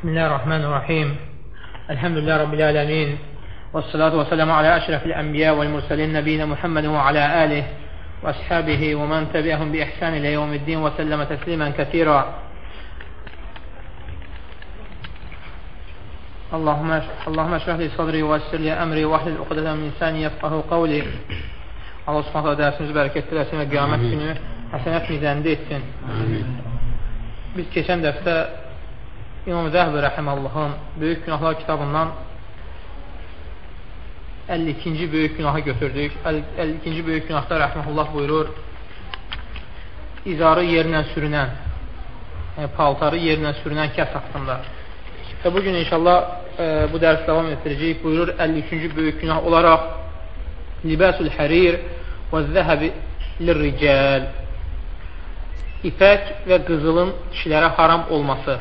بسم الله الرحمن الرحيم. الحمد لله رب العالمين والصلاة والسلام على أشرف الأنبياء والمرسلين نبينا محمد وعلى آله وأصحابه ومن تبعهم بإحسان إلى يوم الدين وسلم تسليما كثيرا. اللهم اللهم اشرح لي صدري ويسر لي أمري واحلل عقدة من لساني يفقه قولي. Allah subhanətə dərsimizi bərəkət eləsin və qiyamət günü həsənət mizəndə etsin. Biz keçən dəfdə İmam Zəhbi Rəhəməllahın Böyük Günahlar kitabından 52-ci böyük günahı götürdük. 52-ci böyük günahda Rəhməllah buyurur, izarı yerlə sürünən, yəni paltarı yerlə sürünən kəs haqqında. Və bugün inşallah e, bu dərs davam etdirəcəyik. Buyurur 53-cü böyük günah olaraq libəsul hərir və zəhəbi lirricəl İpək və qızılın kişilərə haram olması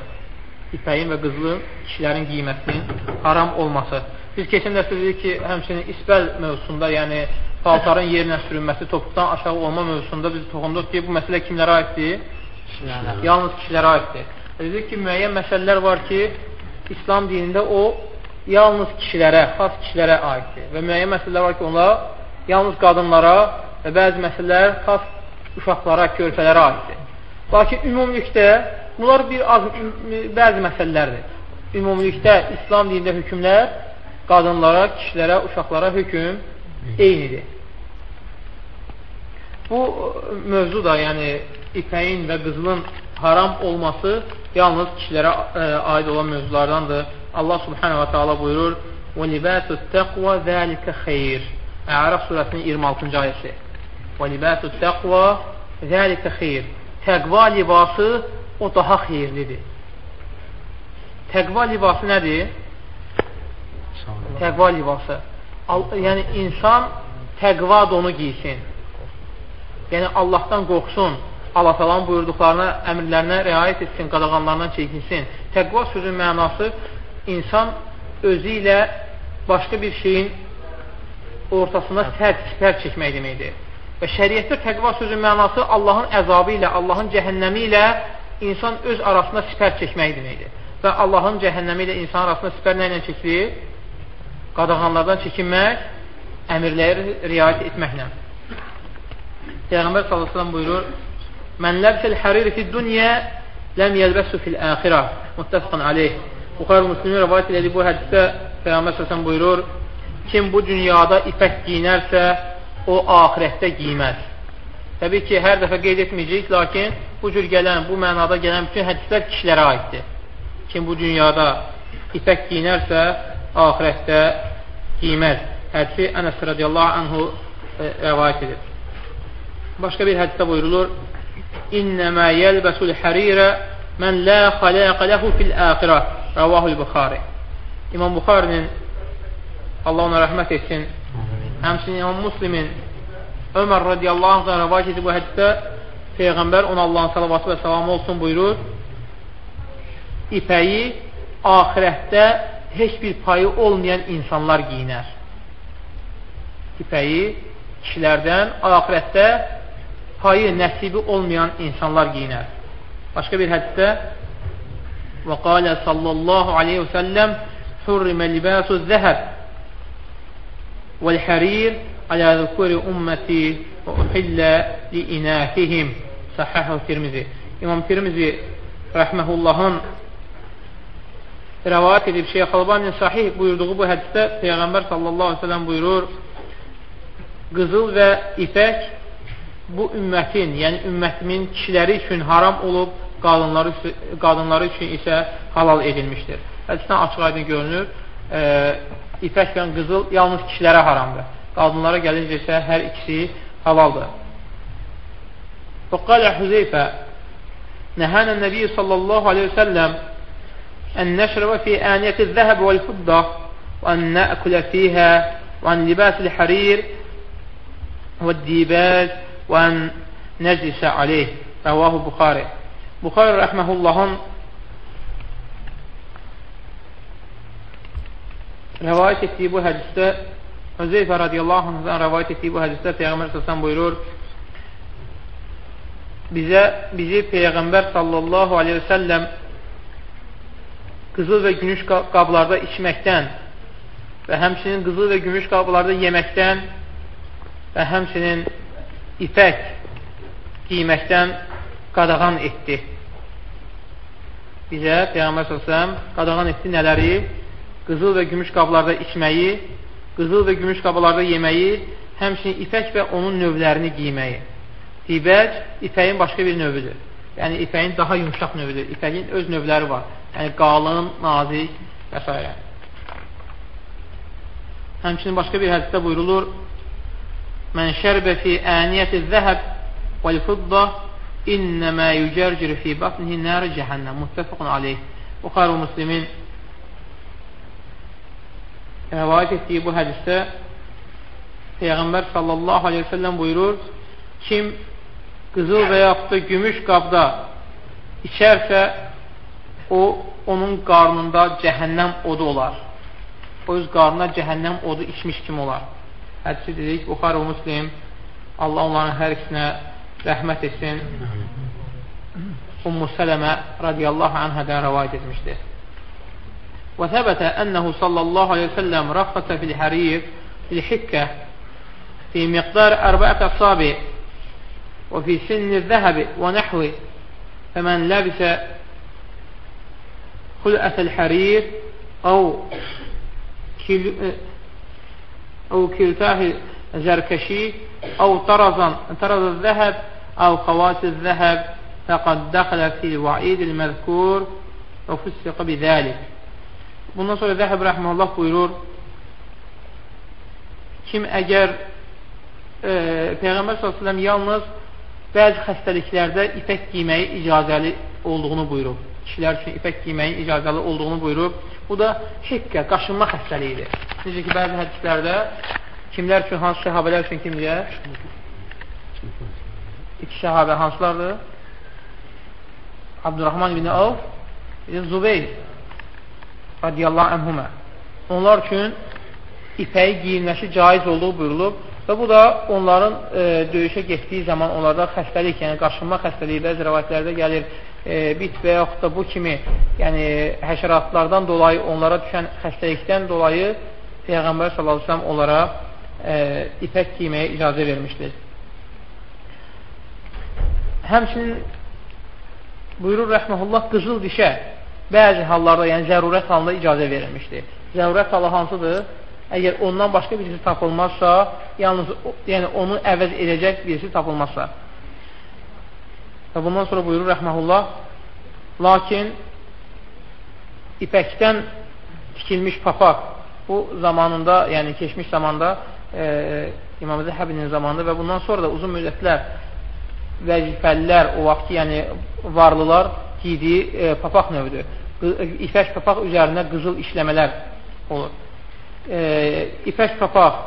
ipəyin və qızılın kişilərin qiymətinin haram olması. Biz keçən dəfə dedik ki, həmçinin isbəl mövzusunda, yəni paltarın yerinə sürünməsi, topuqdan aşağı olma mövzusunda biz toxunduq ki, bu məsələ kimlərə aiddir? Kişilərə. Yalnız kişilərə aiddir. Dedik ki, müəyyən məsələlər var ki, İslam dinində o yalnız kişilərə, xas kişilərə aiddir. Və müəyyən məsələlər var ki, onlar yalnız qadınlara və bəzi məsələlər xas uşaqlara, körpələrə aiddir. Lakin ümumilikdə bunlar bir az, bəzi məsələlərdir. Ümumilikdə İslam dinində hökmlər qadınlara, kişilərə, uşaqlara hökm eynidir. Bu mövzu da, yəni ipəyin və qızılın haram olması yalnız kişilərə ə, e, aid olan mövzulardandır. Allah subhanahu wa ta'ala buyurur: "Və libasus taqwa zalika xeyr." Ərəf surəsinin 26-cı ayəsi. Libasus taqwa zalika xeyr. Təqva libası o daha xeyirlidir. Təqva libası nədir? Təqva libası. Yəni, insan təqva donu giysin. Yəni, Allahdan qorxsun, Allah falan buyurduqlarına, əmrlərinə riayət etsin, qadağanlarından çəkinsin. Təqva sözün mənası insan özü ilə başqa bir şeyin ortasında sərt sipər çəkmək deməkdir. Və şəriətdə təqva sözün mənası Allahın əzabı ilə, Allahın cəhənnəmi ilə insan öz arasında sipər çəkmək deməkdir. Və Allahın cəhənnəmi ilə insan arasında sipər nə ilə çəkilir? qadağanlardan çəkinmək, əmirləri riayət etməklə. Peyğəmbər s.ə.v buyurur, Mən ləbsəl həriri fi dünya ləm yəlbəsü fil əxirə. Muttəfqən aleyh. Buxar Müslümin rəvayət edir bu hədisdə Peyğəmbər s.ə.v buyurur, kim bu dünyada ipək giyinərsə, o ahirətdə giyməz. Təbii ki, hər dəfə qeyd etməyəcəyik, lakin bu cür gələn, bu mənada gələn bütün hədislər kişilərə aiddir. Kim bu dünyada ipək giyinərsə, ahirətdə giyməz. Hədisi Ənəs radiyallahu anhu e, rəvayət edir. Başqa bir hədisdə buyurulur, İnnəmə yəlbəsul hərirə mən lə xaləqə ləhu fil əxirə rəvahul Buxari. İmam Buxarinin Allah ona rəhmət etsin. Həmçinin İmam Muslimin Ömər radiyallahu anhdan rəvayət edir bu hədisdə Peyğəmbər ona Allahın salavatı və salamı olsun buyurur. İpəyi ahirətdə heç bir payı olmayan insanlar giyinər. İpəyi kişilərdən ahirətdə payı, nəsibi olmayan insanlar giyinər. Başqa bir hədisdə və qalə sallallahu aleyhi və səlləm hurrimə libasu zəhəb vəl-hərir ümməti və uhillə li inəfihim səhəhə Tirmizi. İmam Tirmizi rəhməhullahın rəvayət edib Şeyx Albanin sahih buyurduğu bu hədisdə Peyğəmbər sallallahu aleyhi ve sellem buyurur qızıl və ipək bu ümmətin, yəni ümmətimin kişiləri üçün haram olub, qadınları, qadınları üçün isə halal edilmişdir. Hədisdən açıq aydın görünür, e, ipək və qızıl yalnız kişilərə haramdır. Qadınlara gəlincə isə hər ikisi halaldır. فقال حذيفة نهانا النبي صلى الله عليه وسلم أن نشرب في آنية الذهب والفضة وأن نأكل فيها وأن لباس الحرير والديباج وأن نجلس عليه رواه Buxari Buxari rəhməhullahın rəvayət etdiyi bu hədisdə Özeyfə radiyallahu anhdan rəvayət etdiyi bu hədisdə Peyğəmbər səsən buyurur bizə, bizi Peyğəmbər sallallahu aleyhi və səlləm qızıl və gümüş qablarda içməkdən və həmçinin qızıl və gümüş qablarda yeməkdən və həmçinin ipək giyməkdən qadağan etdi. Bizə Peyğəmbər s.ə.v qadağan etdi nələri? Qızıl və gümüş qablarda içməyi, qızıl və gümüş qablarda yeməyi, həmçinin ipək və onun növlərini giyməyi. Dibəc ipəyin başqa bir növüdür. Yəni, ipəyin daha yumuşaq növüdür. İpəyin öz növləri var. Yəni, qalın, nazik və s. Həmçinin başqa bir hədisdə buyurulur, Mən şərbə fi əniyyəti zəhəb vəl-fıdda innəmə yücərcir fi batnihi nər cəhənnəm. Muttəfəqun aleyh. Buxar-ı Müslimin rəvayət etdiyi bu hədisdə Peyğəmbər sallallahu aleyhi ve sellem buyurur, kim qızıl və yaxud da gümüş qabda içərsə, o, onun qarnında cəhənnəm odu olar. O öz qarnına cəhənnəm odu içmiş kim olar. Hədisi dedik, Buxar və Muslim, Allah onların hər ikisinə rəhmət etsin. Ummu Sələmə radiyallahu anhədən rəvayət etmişdir. وثبت أنه صلى الله عليه وسلم رخص في الحرير في الحكة في مقدار أربعة أصابع وفي سن الذهب ونحوه فمن لبس خلقة الحرير أو أو كلتاه زركشي أو طرزا طرز الذهب أو خوات الذهب فقد دخل في الوعيد المذكور وفسق بذلك. Bundan sonra Zəhəb Rəhməllah buyurur, kim əgər e, Peyğəmbər s.ə.v yalnız bəzi xəstəliklərdə ipək giyməyi icazəli olduğunu buyurub. Kişilər üçün ipək giyməyin icazəli olduğunu buyurub. Bu da hiqqə, qaşınma xəstəliyidir. Necə ki, bəzi hədislərdə kimlər üçün, hansı şəhabələr üçün kimdir? İki şəhabə hansılardır? Abdurrahman ibn Avf, Zubeyr radiyallahu anhumə. Onlar üçün ipəyi giyinməsi caiz olduğu buyurulub və bu da onların e, döyüşə getdiyi zaman onlarda xəstəlik, yəni qaşınma xəstəliyi bəzi rəvayətlərdə gəlir, e, bit və yaxud da bu kimi yəni həşəratlardan dolayı onlara düşən xəstəlikdən dolayı Peyğəmbər s.ə.v onlara e, ipək giyməyə icazə vermişdir. Həmçinin buyurur rəhməhullah qızıl dişə bəzi hallarda, yəni zərurət halında icazə verilmişdir. Zərurət halı hansıdır? Əgər ondan başqa birisi tapılmazsa, yalnız yəni onu əvəz edəcək birisi tapılmazsa. Və bundan sonra buyurur rəhməhullah, lakin ipəkdən tikilmiş papaq bu zamanında, yəni keçmiş zamanda e, İmam Zəhəbinin zamanında və bundan sonra da uzun müddətlər vəzifəlilər, o vaxt yəni varlılar giydiyi e, papaq növüdür. İpək papaq üzərində qızıl işləmələr olur. E, ipək papaq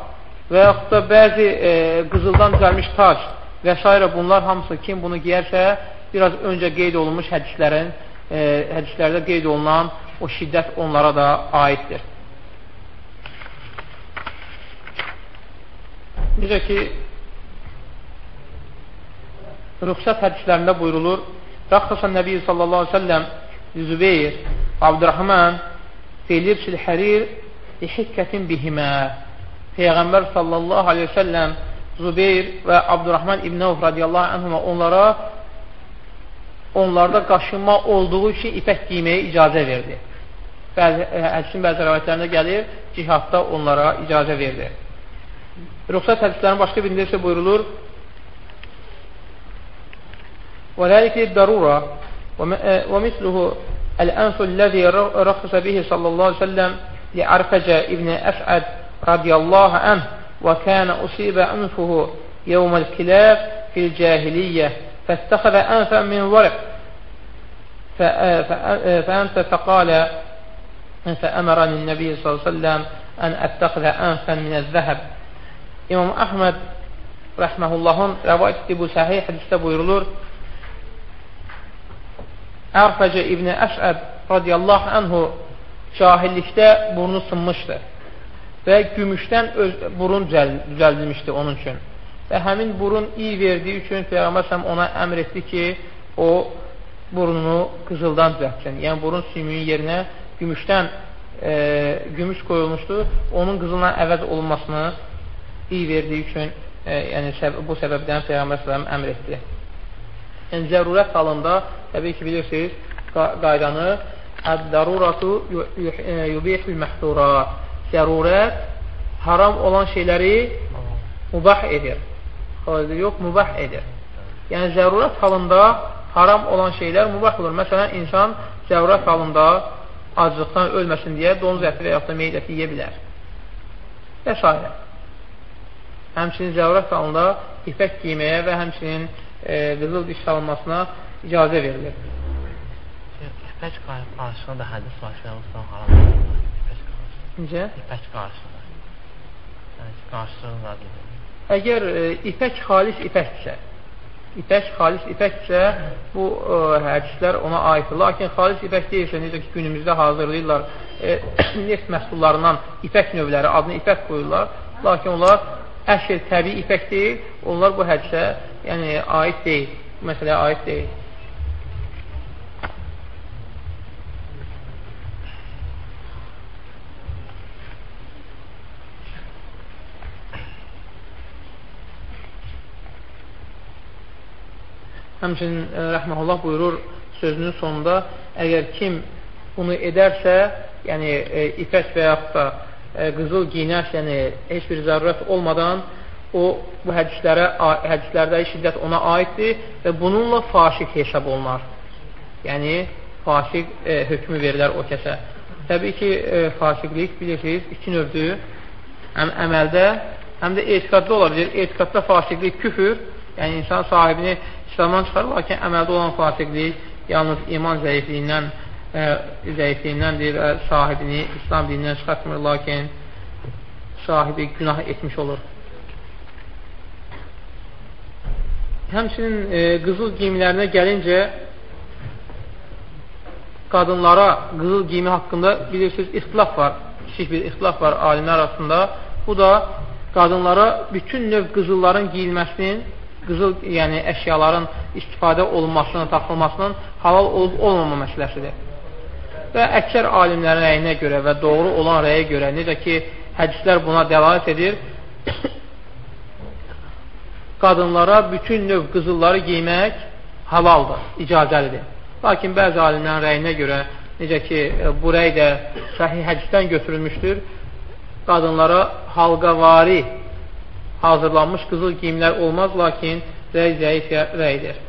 və yaxud da bəzi e, qızıldan düzəlmiş tac və s. bunlar hamısı kim bunu giyərsə, biraz öncə qeyd olunmuş hədislərin, e, hədislərdə qeyd olunan o şiddət onlara da aiddir. Necə ki, rüxsət hədislərində buyurulur, Rəxsəsən Nəbi sallallahu aleyhi ve selləm Zübeyir Abdurrahman Filibsil Hərir Hikkətin bihimə Peyğəmbər sallallahu aleyhi ve selləm Zübeyir və Abdurrahman İbn Avf radiyallahu anhuma onlara onlarda qaşınma olduğu üçün ipək giyməyə icazə verdi. Bəzi, hədisin bəzi rəvayətlərində gəlir, cihadda onlara icazə verdi. Ruxsat hədislərin başqa birində isə buyurulur, وذلك للضرورة ومثله الأنف الذي رخص به صلى الله عليه وسلم لعرفج ابن أسعد رضي الله عنه وكان أصيب أنفه يوم الكلاب في الجاهلية فاتخذ أنفا من ورق فأنت فقال فأمرني النبي صلى الله عليه وسلم أن أتخذ أنفا من الذهب. İmam Əhməd rəhməhullahın rəvayət etdiyi bu səhih hədisdə buyurulur Ərfəcə İbni Əşəb radiyallahu anhu cahillikdə burnu sınmışdı və gümüşdən öz, burun düzəldilmişdi onun üçün. Və həmin burun iyi verdiyi üçün Peyğəmbər səhəm ona əmr etdi ki, o burnunu qızıldan düzəltsin. Yəni, burun sümüyün yerinə gümüşdən e, gümüş qoyulmuşdur, onun qızılına əvəz olunmasını iyi verdiyi üçün e, yəni bu səbəbdən Peyğəmbər s.ə.v əmr etdi. Yəni, zərurət halında, təbii ki, bilirsiniz, qaydanı Əd-daruratu yubihul məhdurat Zərurət haram olan şeyləri mübah edir. Xadir yox, mübah edir. Yəni, zərurət halında haram olan şeylər mübah olur. Məsələn, insan zərurət halında acılıqdan ölməsin deyə donuz əti və yaxud da meyd əti yeyə bilər. Və s. Həmçinin zərurət halında ipək giyməyə və həmçinin e, qızıl diş salınmasına icazə verilir. İpək qarşısında da hədis var ki, haram Necə? İpək qarşısında. Yəni, qarşısında Əgər e, ipək xalis ipəkdirsə, ipək xalis ipəkdirsə, bu e, hədislər ona aiddir. Lakin xalis ipək deyilsə, necə ki, günümüzdə hazırlayırlar, e, neft məhsullarından ipək növləri, adını ipək qoyurlar. Lakin onlar əsl təbii ipək deyil, onlar bu hədisə yəni, aid deyil, bu məsələyə aid deyil. Həmçinin e, rəhməhullah buyurur sözünün sonunda, əgər kim bunu edərsə, yəni e, ipək və yaxud da qızıl giyinərsə, yəni heç bir zərurət olmadan, o bu hədislərə, hədislərdə şiddət ona aiddir və bununla faşiq hesab olunar. Yəni, faşiq e, hökmü verilər o kəsə. Təbii ki, e, faşiqlik bilirsiniz, iki növdür. Həm əməldə, həm də etiqadda ola bilir. Etiqadda faşiqlik küfür, yəni insan sahibini İslamdan çıxarır, lakin əməldə olan fasiqlik yalnız iman zəifliyindən e, zəifliyindəndir və sahibini İslam dinindən çıxartmır, lakin sahibi günah etmiş olur. Həmçinin e, qızıl giyimlərinə gəlincə qadınlara qızıl giyimi haqqında bilirsiniz, ixtilaf var, kiçik bir ixtilaf var alimlər arasında. Bu da qadınlara bütün növ qızılların giyilməsinin qızıl yəni əşyaların istifadə olunmasının, taxılmasının halal olub olmama məsələsidir. Və əksər alimlərin rəyinə görə və doğru olan rəyə görə, necə ki, hədislər buna dəlalət edir, qadınlara bütün növ qızılları giymək halaldır, icazəlidir. Lakin bəzi alimlərin rəyinə görə, necə ki, bu rəy də səhih hədisdən götürülmüşdür, qadınlara halqavari hazırlanmış qızıl giyimlər olmaz, lakin rəy zəif rəydir.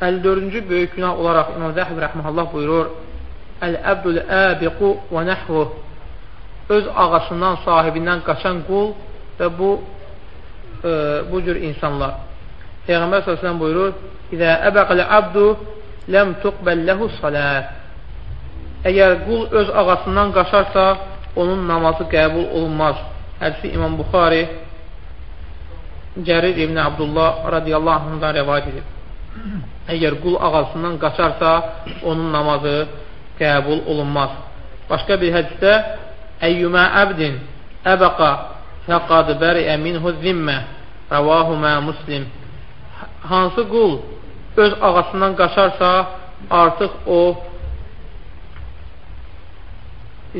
54-cü böyük günah olaraq İmam Zəhib rəhməhəllah buyurur, Əl-əbdül əbiqu və nəhvuh öz ağasından, sahibindən qaçan qul və bu e, bu cür insanlar. Peyğəmbər s.ə.v buyurur, İzə əbəqəl əbdu ləm tuqbəl ləhu salət Əgər qul öz ağasından qaçarsa, onun namazı qəbul olunmaz. Hədisi İmam Buxari Gərir İbn Abdullah radiyallahu anhından rəvayət edib. Əgər qul ağasından qaçarsa, onun namazı qəbul olunmaz. Başqa bir hədisdə Əyyümə əbdin əbəqa fəqad bəriə minhu zimmə rəvahumə muslim Hansı qul öz ağasından qaçarsa, artıq o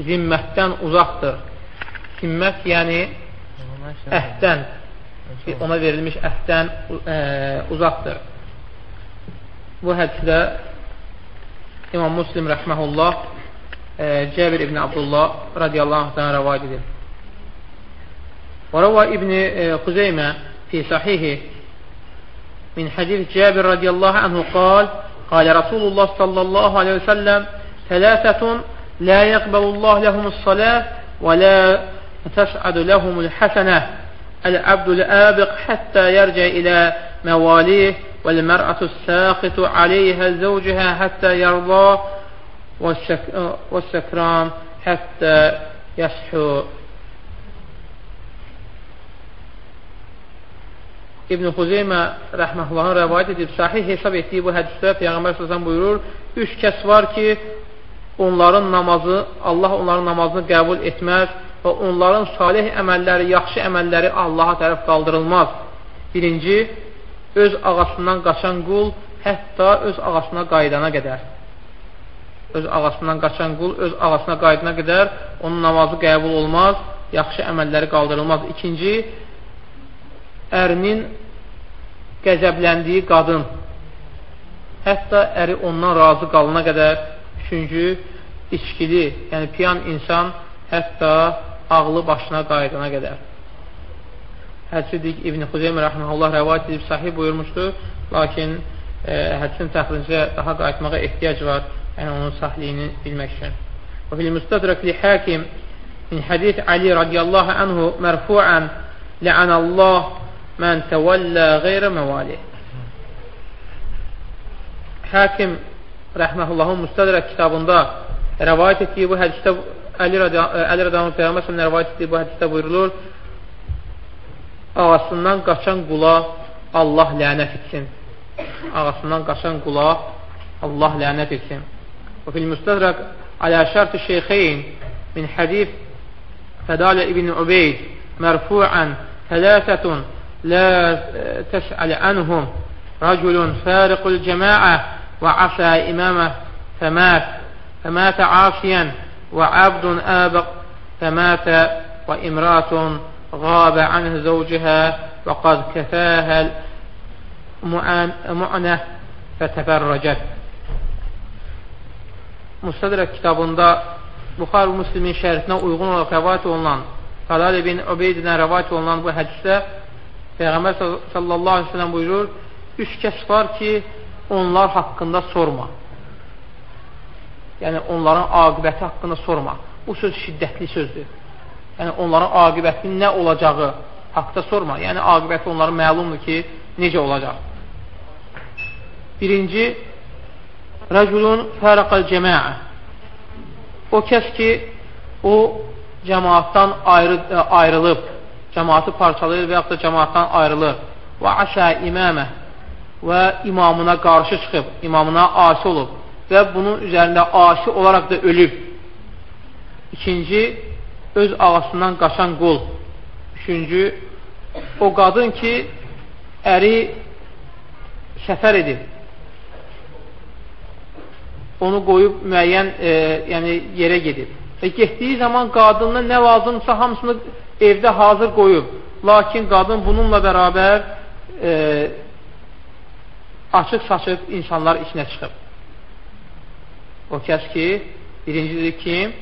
zimmətdən uzaqdır. Zimmət yəni əhdən, ona verilmiş əhdən ə, uzaqdır. Bu hədisdə İmam Muslim rəhməhullah Cəbir ibn Abdullah radiyallahu anhdan rəvayət edir. وروى ابن خزيمة في صحيحه من حديث جابر رضي الله عنه قال قال رسول الله صلى الله عليه وسلم ثلاثة لا يقبل الله لهم الصلاة ولا تسعد لهم الحسنة العبد الآبق حتى يرجع إلى مواليه والمرأة الساقط عليها زوجها حتى يرضى والسك... والسكران حتى يصحو İbn Xuzeymə rəhməhullahın rəvayət edib, sahih hesab etdiyi bu hədisdə Peyğəmbər s.ə.v buyurur, üç kəs var ki, onların namazı, Allah onların namazını qəbul etməz və onların salih əməlləri, yaxşı əməlləri Allaha tərəf qaldırılmaz. Birinci, öz ağasından qaçan qul hətta öz ağasına qaydana qədər. Öz ağasından qaçan qul öz ağasına qaydana qədər onun namazı qəbul olmaz, yaxşı əməlləri qaldırılmaz. İkinci, ərinin qəzəbləndiyi qadın, hətta əri ondan razı qalına qədər, üçüncü, içkili, yəni piyan insan, hətta ağlı başına qaydana qədər. Hədsidik İbn Xüzeymə rəhməhullah rəvayət edib sahib buyurmuşdu, lakin e, hədisin təxrincə daha qayıtmağa ehtiyac var, yəni onun sahliyini bilmək üçün. Və fil müstədrək li həkim min hədis Ali radiyallahu anhu mərfu'an lə'anəllah mən təvəllə qeyrə məvali. Həkim rəhməhullahın müstədrək kitabında rəvayət etdiyi bu hədisdə Əli radiyallahu Peyğəmbər rəvayət etdiyi bu hədisdə buyurulur ağasından qaçan qula Allah lənət etsin. Ağasından qaçan qula Allah lənət etsin. Və fil müstədrək alə şərti şeyxeyn min hədif Fədalə ibn Ubeyd mərfu'an tələsətun لا تسأل عنهم رجل فارق الجماعة وعصى إمامه فمات فمات عاصيا وعبد آبق فمات وامرأة غاب عنه زوجها وقد كفاها المعنة فتفرجت Mustadrək kitabında Buxar Müslimin şərhinə uyğun olaraq rəvayət olunan Qalal ibn Ubeydidən rəvayət olunan bu hədisdə Peyğəmbər sallallahu aleyhi ve sellem buyurur üç kəs var ki onlar haqqında sorma yəni onların aqibəti haqqında sorma bu söz şiddətli sözdür yəni onların aqibətinin nə olacağı haqda sorma. Yəni aqibəti onlara məlumdur ki, necə olacaq. Birinci, rəculun fərəqəl cəməə. O kəs ki, o cəmaatdan ayrı, ə, ayrılıb, cəmaatı parçalayır və yaxud da cəmaatdan ayrılır. Və aşə imamə və imamına qarşı çıxıb, imamına asi olub və bunun üzərində asi olaraq da ölüb. İkinci, öz ağasından qaçan qul. Üçüncü, o qadın ki, əri səfər edib. Onu qoyub müəyyən e, yəni yerə gedib. Və getdiyi zaman qadından nə lazımsa hamısını evdə hazır qoyub. Lakin qadın bununla bərabər e, açıq saçıb insanlar içinə çıxıb. O kəs ki, birincidir kim?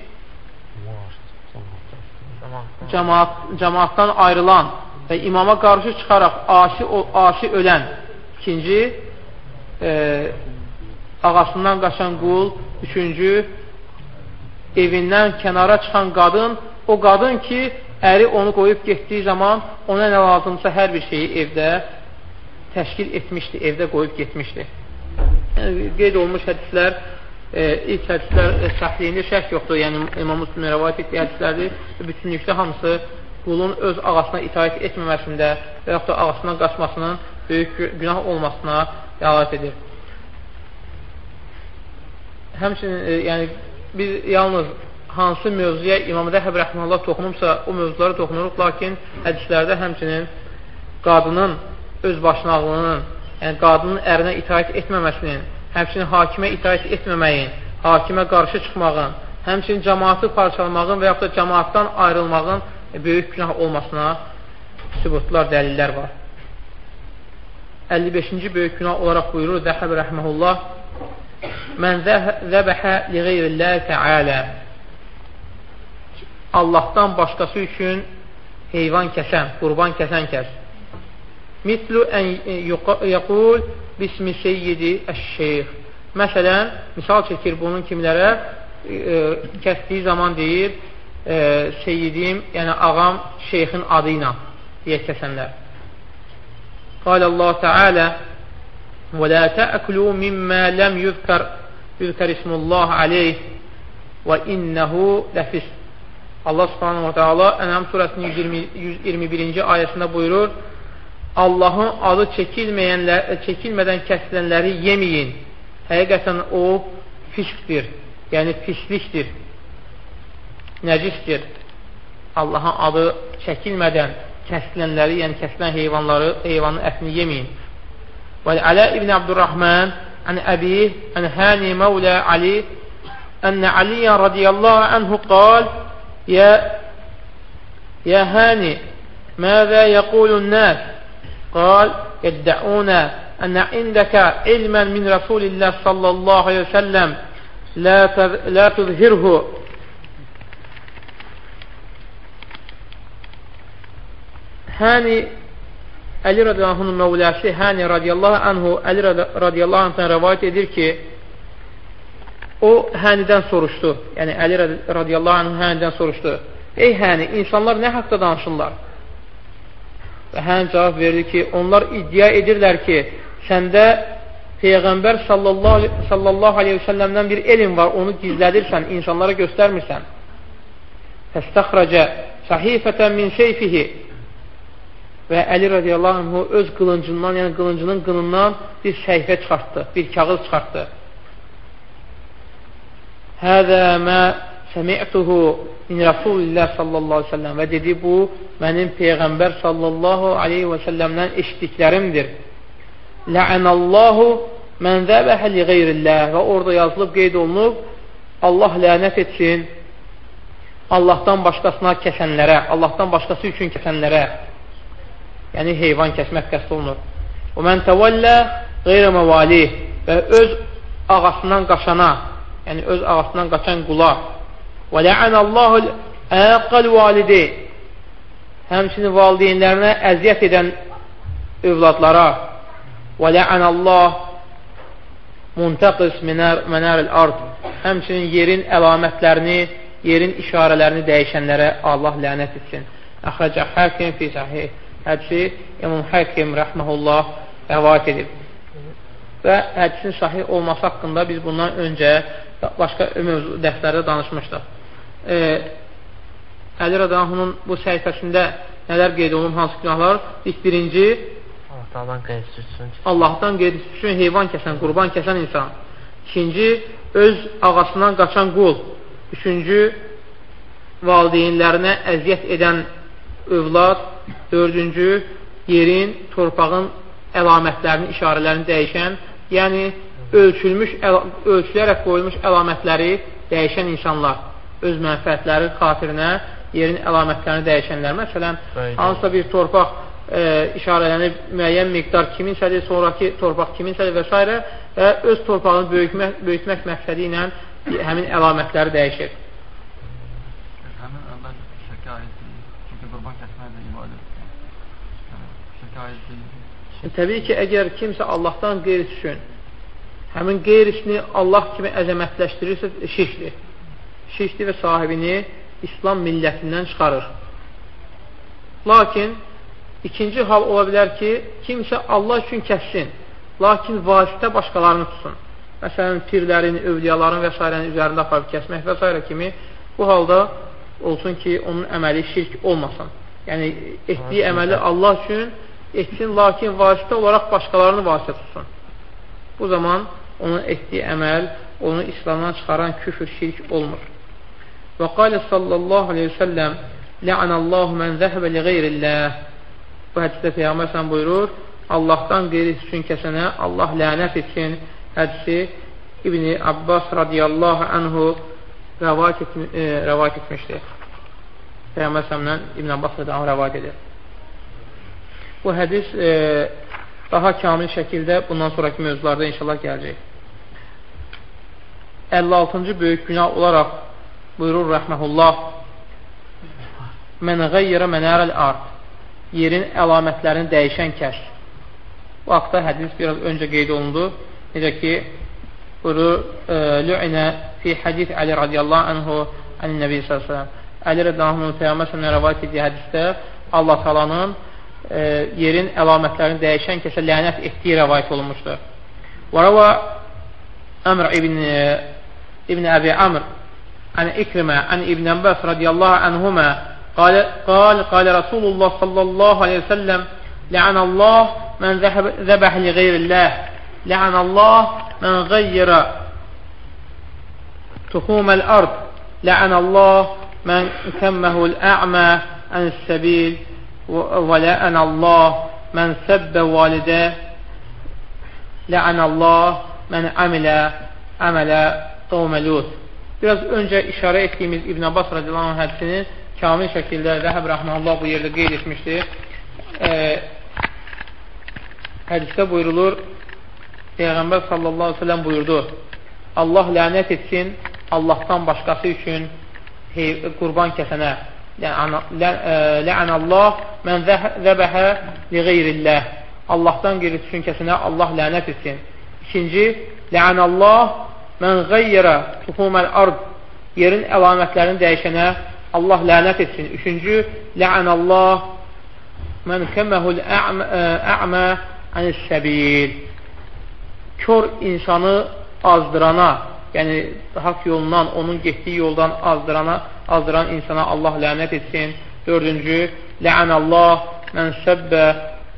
Cəmaat, cəmaatdan ayrılan və imama qarşı çıxaraq aşı, aşı ölən ikinci e, ağasından qaçan qul üçüncü evindən kənara çıxan qadın o qadın ki əri onu qoyub getdiyi zaman ona nə lazımsa hər bir şeyi evdə təşkil etmişdi, evdə qoyub getmişdi. Yəni, qeyd olmuş hədislər ilk hədislər e, səhliyində şək yoxdur, yəni İmam Müslümin rəvayət etdiyi hədislərdir. Bütünlükdə hamısı qulun öz ağasına itaət etməməsində və yaxud da ağasından qaçmasının böyük günah olmasına dəlalət edir. Həmçinin, e, yəni, biz yalnız hansı mövzuya İmam Rəhəb Rəhmanullah toxunumsa, o mövzulara toxunuruq, lakin hədislərdə həmçinin qadının öz başınalığının, yəni qadının ərinə itaət etməməsinin, həmçinin hakimə itaət etməməyin, hakimə qarşı çıxmağın, həmçinin cəmaatı parçalamağın və yaxud da cəmaatdan ayrılmağın böyük günah olmasına sübutlar, dəlillər var. 55-ci böyük günah olaraq buyurur Zəhəb rəhməhullah Mən zəbəhə li qeyrilləh təalə Allahdan başqası üçün heyvan kəsən, qurban kəsən kəs. Mislu ən yəqul bismi seyyidi əş-şeyx. Məsələn, misal çəkir bunun kimlərə e, kəsdiyi zaman deyir e, seyyidim, yəni ağam şeyxin adı ilə deyə kəsənlər. Qalə Allah Teala və lə təəkulu mimmə ləm yüzkər yüzkər ismullah aleyh və innəhu ləfis Allah subhanahu wa ta'ala Ənəm surəsinin 121-ci ayəsində buyurur Allahın adı e, çəkilmədən kəsilənləri yeməyin. Həqiqətən o fiskdir, yəni pislikdir, nəcisdir. Allahın adı çəkilmədən kəsilənləri, yəni kəsilən heyvanları, heyvanın ətini yeməyin. Və Ələ ibn Abdurrahman ən əbi, ən həni məvlə Ali, ən Aliyyə radiyallahu anhu qal, yə, yə həni, məzə yəqulun nəs? قال يدعون أن عندك علما من رسول الله صلى الله عليه وسلم لا لا تظهره Hani Əli radiyallahu mövləsi Hani radiyallahu anhu Əli radiyallahu anhudan rəvayət edir ki, o Hənidən soruşdu. Yəni Əli radiyallahu anhu Hənidən soruşdu. Ey Hani, insanlar nə haqda danışırlar? Və Hani cavab verdi ki, onlar iddia edirlər ki, səndə Peyğəmbər sallallahu, sallallahu aleyhi və səlləmdən bir elm var, onu gizlədirsən, insanlara göstərmirsən. Fəstəxrəcə sahifətən min şeyfihi və Əli radiyallahu anhu öz qılıncından, yəni qılıncının qınından bir səhifə çıxartdı, bir kağız çıxartdı. Həzə mə səmi'tuhu min Rasulillah sallallahu aleyhi ve sellem və dedi bu mənim Peyğəmbər sallallahu aleyhi və səlləmdən eşitdiklərimdir. Lə'ənəllahu mən zəbəhə li qeyrillah və orada yazılıb qeyd olunub Allah lənət etsin Allahdan başqasına kəsənlərə, Allahdan başqası üçün kəsənlərə yəni heyvan kəsmək qəsd olunur. O mən təvəllə qeyrə məvalih və öz ağasından qaçana, yəni öz ağasından qaçan qula və lə'ənəllahu əqqəl validi həmçinin valideynlərinə əziyyət edən övladlara və lə'ənəllah muntəqis mənəril ard həmçinin yerin əlamətlərini, yerin işarələrini dəyişənlərə Allah lənət etsin. Əxrəcə həkim fi sahih hədisi İmam Həkim rəhməhullah rəvayət edib. Və hədisin sahih olması haqqında biz bundan öncə başqa mövzu dərslərdə danışmışdıq. E, Əli Rədanhunun bu səhifəsində nələr qeyd olunub, hansı günahlar? İlk birinci Allahdan qeyd üçün, Allahdan qeyd üçün heyvan kəsən, qurban kəsən insan. İkinci, öz ağasından qaçan qul. Üçüncü, valideynlərinə əziyyət edən övlad. Dördüncü, yerin, torpağın əlamətlərini, işarələrini dəyişən, yəni ölçülmüş, ölçülərək qoyulmuş əlamətləri dəyişən insanlar, öz mənfəətləri xatirinə yerin əlamətlərini dəyişənlər. Məsələn, hansısa bir torpaq e, işarələnib, müəyyən miqdar kiminsədir, sonraki torpaq kiminsədir və s. və öz torpağını böyütmək, böyütmək məqsədi ilə həmin əlamətləri dəyişir. Həmin əvvəl şəkə aiddir. Çünki qurban kəsmək də ibadətdir. Aiddir. E, təbii ki, əgər kimsə Allahdan qeyri üçün həmin qeyrisini Allah kimi əzəmətləşdirirsə, şirkdir. Şirkdir və sahibini İslam millətindən çıxarır. Lakin, ikinci hal ola bilər ki, kimsə Allah üçün kəssin, lakin vasitə başqalarını tutsun. Məsələn, pirlərin, övliyaların və s. üzərində aparıb kəsmək və s. kimi bu halda olsun ki, onun əməli şirk olmasın. Yəni, etdiyi əməli Allah üçün etsin, lakin vasitə olaraq başqalarını vasitə tutsun. Bu zaman onun etdiyi əməl onu İslamdan çıxaran küfür, şirk olmur. Və qalə sallallahu aleyhi ve səlləm Lə'anəllahu mən zəhbə li qeyrilləh Bu hədisdə Peyğəmbər sən buyurur Allahdan qeyri üçün kəsənə Allah lənət etsin hədisi İbni Abbas radiyallahu anhu rəvayət, etmi, e, rəvayət etmişdir. Peyğəmbər səmdən İbn Abbas radiyallahu rəvayət edir. Bu hədis e, daha kamil şəkildə bundan sonraki mövzularda inşallah gələcək. 56-cı böyük günah olaraq buyurur rəhməhullah Mən qeyrə mənərəl art yerin əlamətlərini dəyişən kəs. Bu haqda hədis biraz öncə qeyd olundu. Necə ki, buyurur, e, lü'inə fi hədis Əli radiyallahu anhu ənin nəbi s.ə.v. Əli radiyallahu anhu Peyğəmbər s.ə.v. rəvayət etdiyi hədisdə Allah talanın yerin əlamətlərini dəyişən kəsə lənət etdiyi rəvayət olunmuşdur. Və rəvə Əmr ibn, ibn Əbi Əmr عن ابن عباس رضي الله عنهما قال قال قال رسول الله صلى الله عليه وسلم لعن الله من ذبح لغير الله لعن الله من غير تخوم الأرض لعن الله من كمه الأعمى عن السبيل ولعن الله من سب والداه Lə'ənəllah mən əmilə əmələ qavməlud. Biraz öncə işarə etdiyimiz İbn Abbas radiyallahu anh hədisini kamil şəkildə Rəhəb Rəhmanullah bu yerdə qeyd etmişdir. E, hədisdə buyurulur, Peyğəmbər sallallahu aleyhi ve sellem buyurdu, Allah lənət etsin Allahdan başqası üçün qurban kəsənə. Lə'ənəllah mən zəbəhə li qeyrilləh. Allahdan qeyri üçün kəsənə Allah lənət etsin. İkinci, lə'ənəllah mən qayyərə tuhuməl ard. Yerin əlamətlərini dəyişənə Allah lənət etsin. Üçüncü, lə'ənəllah mən kəmməhul ə'mə ənis-səbil. Kör insanı azdırana, yəni haqq yolundan, onun getdiyi yoldan azdırana, azdıran insana Allah lənət etsin. Dördüncü, lə'ənəllah mən səbbə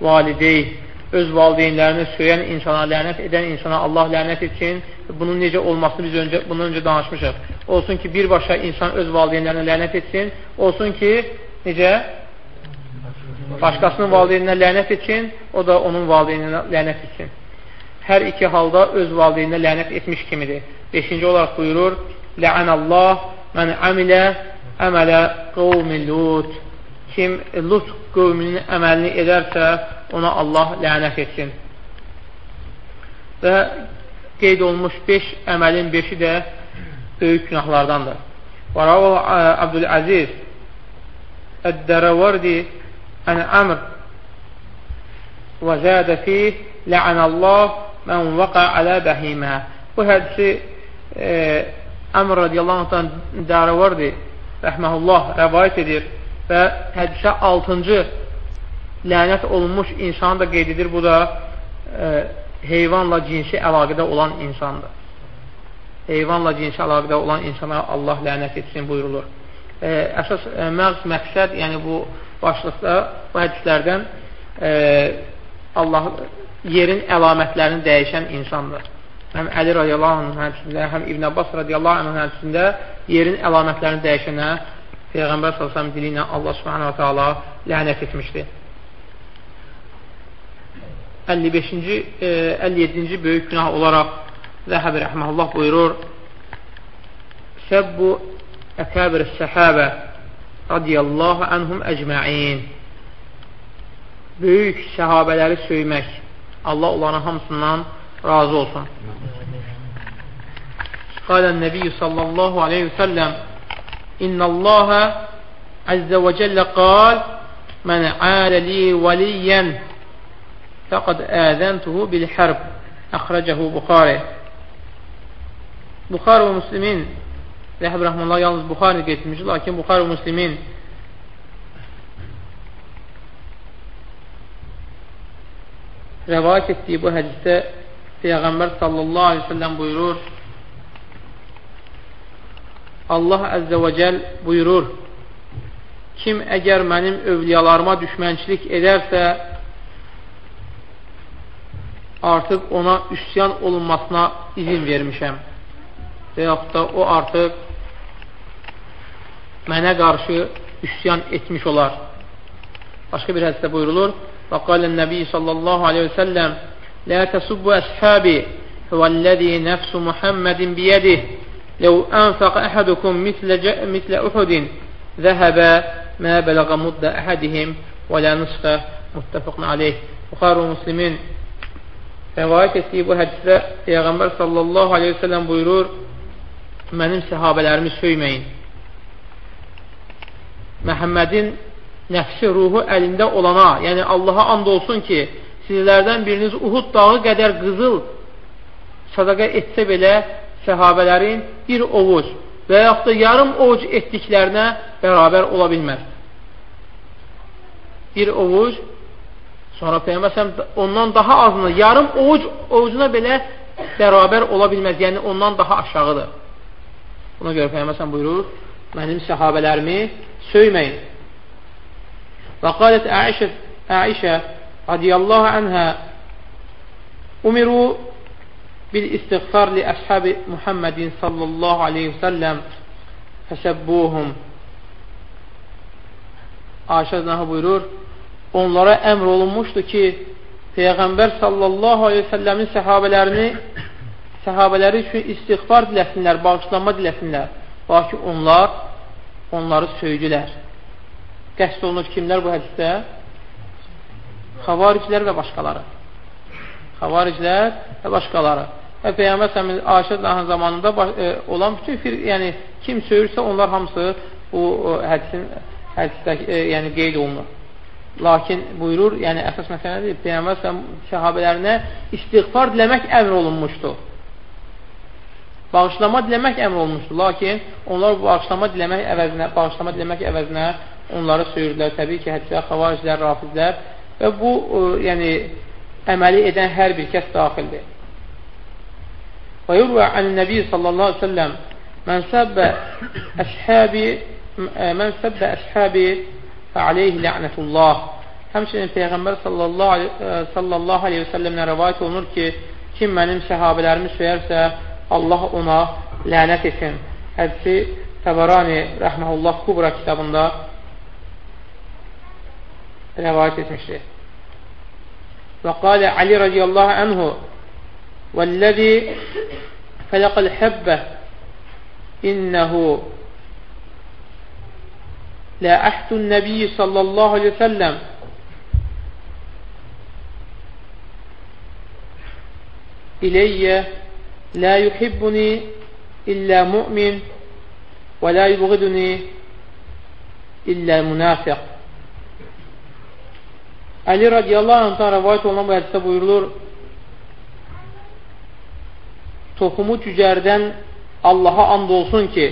valideyh. Öz valideynlərini söyən insana, lənət edən insana Allah lənət etsin. Bunun necə olmasını biz öncə, bundan öncə danışmışıq. Olsun ki, birbaşa insan öz valideynlərinə lənət etsin. Olsun ki, necə? Başqasının valideyninə lənət etsin, o da onun valideyninə lənət etsin hər iki halda öz valideyninə lənət etmiş kimidir. Beşinci olaraq buyurur, Lə'ənəllah mən əmilə əmələ qovmi lut. Kim lut qövmünün əməlini edərsə, ona Allah lənət etsin. Və qeyd olmuş beş əməlin beşi də böyük günahlardandır. Və rəvə Abdüləziz Əd-Dərəvərdi Ən Əmr və zədə fih Lə'ənəllah mən vəqa alə bəhimə. Bu hədisi e, Əmr radiyallahu anhdan dərəvardır, rəhməhullah, rəvayət edir və hədisə 6-cı lənət olunmuş insanı da qeyd edir. Bu da e, heyvanla cinsi əlaqədə olan insandır. Heyvanla cinsi əlaqədə olan insana Allah lənət etsin buyurulur. E, əsas e, məqs məqsəd, yəni bu başlıqda, bu hədislərdən e, Allah yerin əlamətlərini dəyişən insandır. Həm Əli radiyallahu anh hədisində, həm İbn Abbas radiyallahu anh hədisində yerin əlamətlərini dəyişənə Peyğəmbər s.ə.v dili ilə Allah subhanahu wa ta'ala lənət etmişdir. 55-ci, e, 57-ci böyük günah olaraq Zəhəbi rəhməhullah buyurur Səbbu əkəbir səhəbə radiyallahu anhum əcməin Böyük səhabələri söymək Allah onların hamısından razı olsun. Qalən Nəbiyyü sallallahu aleyhi və səlləm İnnəllaha əzzə və cəllə qal Mən ələ li vəliyyən fəqad əzəntuhu bil hərb əxrəcəhu Buxari Buxari və Müslimin Rəhəb Rəhmanlar yalnız Buxari getirmiş, lakin Buxari və Müslimin rəvayət etdiyi bu hədisdə Peyğəmbər sallallahu aleyhi ve sellem buyurur Allah Əzzə və Cəl buyurur, kim əgər mənim övliyalarıma düşmənçilik edərsə, artıq ona üsyan olunmasına izin vermişəm və yaxud da o artıq mənə qarşı üsyan etmiş olar. Başqa bir hədisdə buyurulur, və qalən nəbi sallallahu aleyhi və səlləm, Lə təsubbu əshəbi, huvəlləzi nəfsu Muhammedin biyədih, لو أنفق أحدكم مثل, مثل أحد ذهب ما بلغ مد أحدهم ولا نصفه muttəfəqun aleyh. Buxar və Müslimin rəvayət etdiyi bu hədisdə Peyğəmbər sallallahu aleyhi ve sellem buyurur, mənim səhabələrimi söyməyin. Məhəmmədin nəfsi, ruhu əlində olana, yəni Allaha and olsun ki, sizlərdən biriniz Uhud dağı qədər qızıl sadaqa etsə belə səhabələrin bir ovuc və yaxud da yarım ovuc etdiklərinə bərabər ola bilməz. Bir ovuc, sonra Peyyəməsəm ondan daha azını, yarım ovuc ovucuna belə bərabər ola bilməz. Yəni, ondan daha aşağıdır. Buna görə Peyyəməsəm buyurur, mənim səhabələrimi söyməyin. Və qalət Əişə radiyallahu ənhə umiru bir istiğfar li əshəbi Muhammedin sallallahu aleyhi ve sellem fəsəbbuhum Ayşə Zənahı buyurur onlara əmr olunmuşdu ki Peyğəmbər sallallahu aleyhi ve sellemin səhabələrini səhabələri üçün istiğfar diləsinlər, bağışlanma diləsinlər. Lakin onlar onları söygülər. Qəsd olunur kimlər bu hədisdə? Xavariclər və başqaları. Xavariclər və başqaları. Və Peyyəmbər səmin Aşır zamanında e, olan bütün fir, yəni kim söyürsə onlar hamısı bu hədisin hədisdə e, yəni qeyd olunur. Lakin buyurur, yəni əsas məsələdir, Peyyəmbər səhabələrinə istiğfar diləmək əmr olunmuşdur. Bağışlama diləmək əmr olunmuşdur. Lakin onlar bağışlama diləmək əvəzinə, bağışlama diləmək əvəzinə onları söyürdülər. Təbii ki, hədislər, xavariclər, rafizlər və bu, e, yəni, əməli edən hər bir kəs daxildir. Və yurvə ən-nəbi sallallahu aleyhi ve selləm mən səbbə əşhəbi mən səbbə əşhəbi fəaleyhi lə'nətullah Həmçinin Peyğəmbər sallallahu aleyhi, sallallahu aleyhi və səlləmlə rəvayət olunur ki, kim mənim səhabələrimi söyərsə, Allah ona lənət etsin. Hədisi Təbarani rəhməhullah Kubra kitabında rəvayət etmişdir. Və qalə Ali radiyallahu anhu vəlləzi fələqəl həbbə innəhu لا أحد النبي صلى الله عليه وسلم. إلي لا يحبني إلا مؤمن ولا يبغضني إلا منافق. Ali radiyallahu anhdan rəvayət olunan bu hədisdə buyurulur toxumu cücərdən Allaha and olsun ki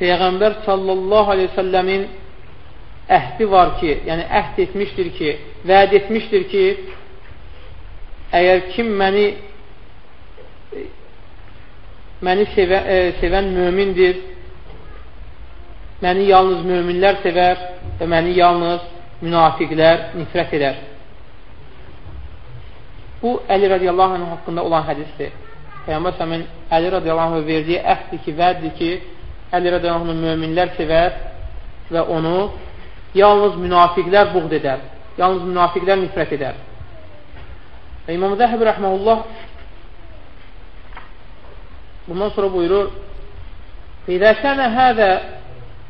Peyğəmbər sallallahu aleyhi səlləmin əhdi var ki, yəni əhd etmişdir ki, vəd etmişdir ki, əgər kim məni məni sevə, e, sevən mömindir, məni yalnız möminlər sevər və məni yalnız münafiqlər nifrət edər. Bu, Əli radiyallahu anh haqqında olan hədisdir. Peyyambər səmin Əli radiyallahu anh verdiyi əhdir ki, vəddir ki, Əli rədiyallahu möminlər sevər və onu yalnız münafiqlər buğd edər. Yalnız münafiqlər nifrət edər. Və İmam Zəhəb rəhməhullah bundan sonra buyurur İzə kənə həzə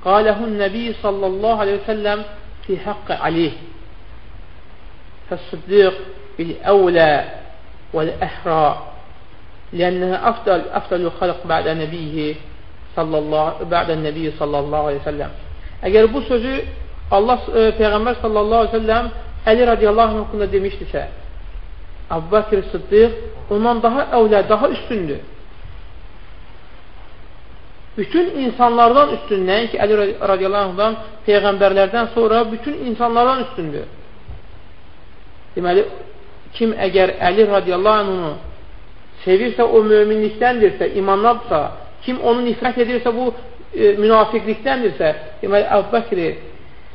قاله النبي صلى الله عليه وسلم في حق عليه فالصديق بالأولى والأحرى لأنها أفضل أفضل الخلق بعد نبيه sallallahu ba'den nebi sallallahu aleyhi ve sellem. Eğer bu sözü Allah e, Peygamber sallallahu aleyhi ve sellem Ali radıyallahu anh hakkında demiştirsə, Abu Bakr Sıddiq ondan daha evlə, daha üstündür. Bütün insanlardan üstün, nəinki Əli radiyallahu anhdan Peyğəmbərlərdən sonra bütün insanlardan üstündür. Deməli, kim əgər Əli radiyallahu anhını sevirsə, o möminlikdəndirsə, imandadırsa, Kim onu nifrət edirsə, bu e, münafiqlikdəndirsə, deməli, Əbbəkri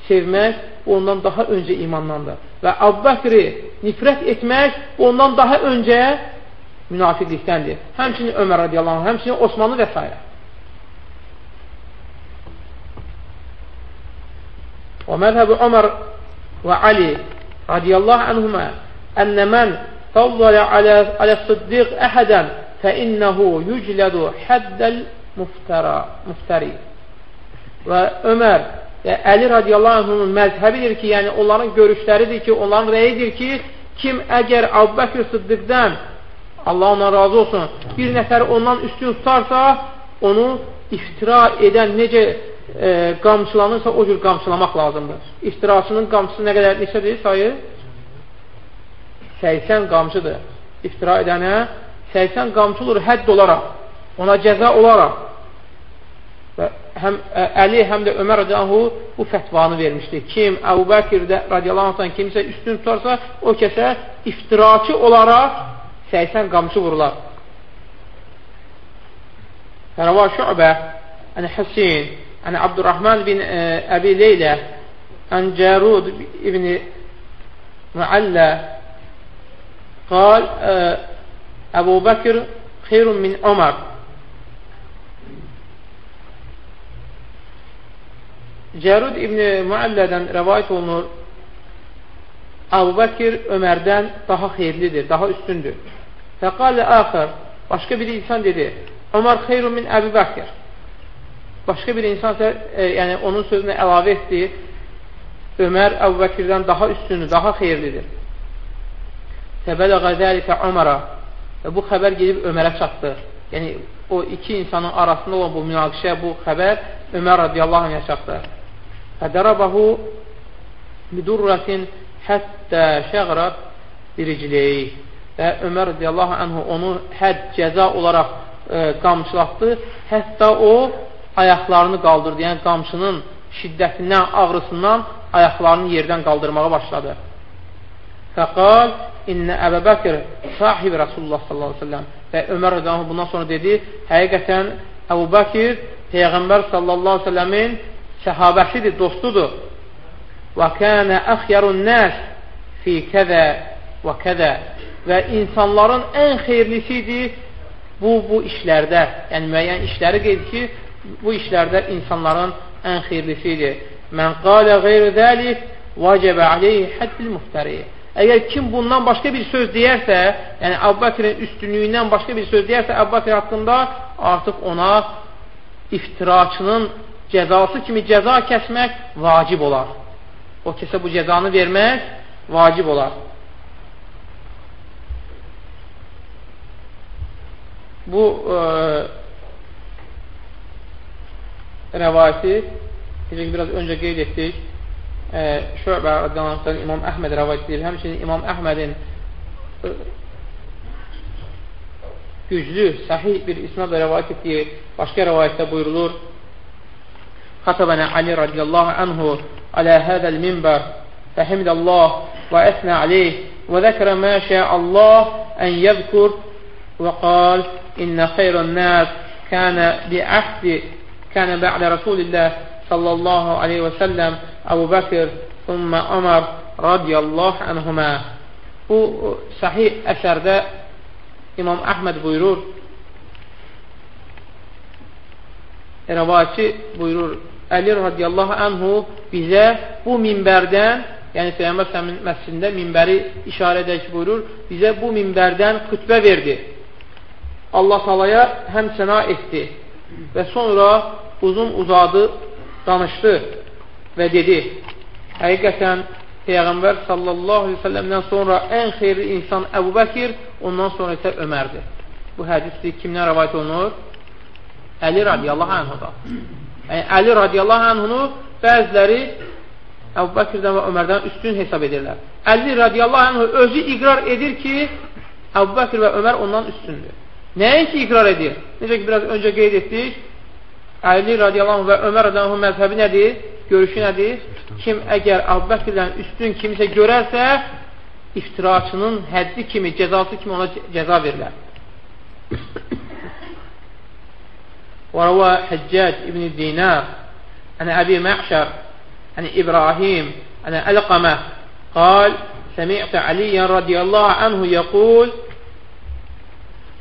sevmək ondan daha öncə imandandır. Və Əbbəkri nifrət etmək ondan daha öncə münafiqlikdəndir. Həmçinin Ömər radiyallahu anh, həmçinin Osmanlı və s. ومذهب عمر وعلي رضي الله عنهما أن من فضل على على الصديق أحدا fəinnəhu yüclədu həddəl muftara, muftari. Və Ömər və Əli radiyallahu anhunun məzhəbidir ki, yəni onların görüşləridir ki, onların rəyidir ki, kim əgər Əbubəkir Sıddıqdən Allah ona razı olsun, bir nəfər ondan üstün tutarsa, onu iftira edən necə e, qamçılanırsa o cür qamçılamaq lazımdır. İftirasının qamçısı nə qədər neçədir sayı? 80 qamçıdır. İftira edənə 80 qamçı olur hədd olaraq, ona cəza olaraq. Və həm Əli, həm də Ömər radiyalahu bu fətvanı vermişdi. Kim Əbu Bəkir radiyalahu anhdan kimsə üstün tutarsa, o kəsə iftiraçı olaraq 80 qamçı vurular. Fərəva Şübə, ən Həsin, ən Abdurrahman bin ə, Əbi Leylə, ən Cərud ibn Müəllə qal, ə, Əbu Bəkir xeyrun min Ömər. Cərud İbn Müəllədən rəvayət olunur. Əbu Bəkir Ömərdən daha xeyirlidir, daha üstündür. Fəqalə axır, başqa bir insan dedi, Ömər xeyrun min Əbu Bəkir. Başqa bir insan isə, e, yəni onun sözünə əlavə etdi, Ömər Əbu Bəkirdən daha üstündür, daha xeyirlidir. Təbələğə zəlikə Ömərə və bu xəbər gedib Ömərə çatdı. Yəni, o iki insanın arasında olan bu münaqişə, bu xəbər Ömər radiyallahu anh çatdı. Fədərabahu bidurratin həttə şəğrat biricliyi və Ömər radiyallahu anhu onu hədd cəza olaraq e, qamçılatdı, hətta o ayaqlarını qaldırdı, yəni qamçının şiddətindən, ağrısından ayaqlarını yerdən qaldırmağa başladı. Fəqal, İnnə Əbə Bəkir sahibi Rasulullah sallallahu aleyhi ve sellem və Ömər radiyallahu bundan sonra dedi, həqiqətən Əbu Bəkir Peyğəmbər sallallahu aleyhi ve sellemin səhabəsidir, dostudur. Və kənə əxyarun nəs fi kədə və kədə və insanların ən xeyirlisi idi bu, bu işlərdə, yəni müəyyən işləri qeyd ki, bu işlərdə insanların ən xeyirlisi idi. Mən qalə qeyri dəlik vacəbə aleyhi həddil muhtəri. Əgər kim bundan başqa bir söz deyərsə, yəni Əbbəkirin üstünlüyündən başqa bir söz deyərsə, Əbbəkir haqqında artıq ona iftiraçının cəzası kimi cəza kəsmək vacib olar. O kəsə bu cəzanı vermək vacib olar. Bu e, rəvayəti necə biraz öncə qeyd etdik. E, Şöbə radiyallahu İmam Əhməd rəvayət edir. Həmçinin İmam Əhmədin e, güclü, sahih bir isnadla rəvayət etdiyi başqa rəvayətdə buyurulur. Xatabənə Ali radiyallahu anhu alə hədəl minbər fəhimdəllah və əsnə aleyh və zəkərə mə şəəllah ən yəzkur və qal inə xeyrən nəs kənə biəhdi kənə bə'də Rasulillah sallallahu aleyhi və səlləm Əbu Bəkir, thumma Ömər radiyallahu anhumə. Bu sahih əsərdə İmam Əhməd buyurur, rəvayətçi buyurur, Əli radiyallahu anhu bizə bu minbərdən, yəni Peyyəmbər səmin məscidində minbəri işarə edək buyurur, bizə bu minbərdən xütbə verdi. Allah talaya həm səna etdi və sonra uzun uzadı danışdı və dedi, həqiqətən Peyğəmbər sallallahu aleyhi ve sellemdən sonra ən xeyirli insan Əbu Bəkir, ondan sonra isə Ömərdir. Bu hədisdir kimdən rəvayət olunur? Əli radiyallahu anhuda. Yəni, Əli radiyallahu anhunu bəziləri Əbu Bəkirdən və Ömərdən üstün hesab edirlər. Əli radiyallahu anhu özü iqrar edir ki, Əbu Bəkir və Ömər ondan üstündür. Nəinki iqrar edir? Necə ki, biraz öncə qeyd etdik, Əli radiyallahu və Ömər radiyallahu məzhəbi nədir? Görüşü nədir? Kim əgər Əbbəkirdən üstün kimisə görərsə, iftiraçının həddi kimi, cəzası kimi ona cəza verilər. وروى حجاج ابن دينار عن أبي معشر عن إبراهيم عن ألقمة قال سمعت عليا رضي الله عنه يقول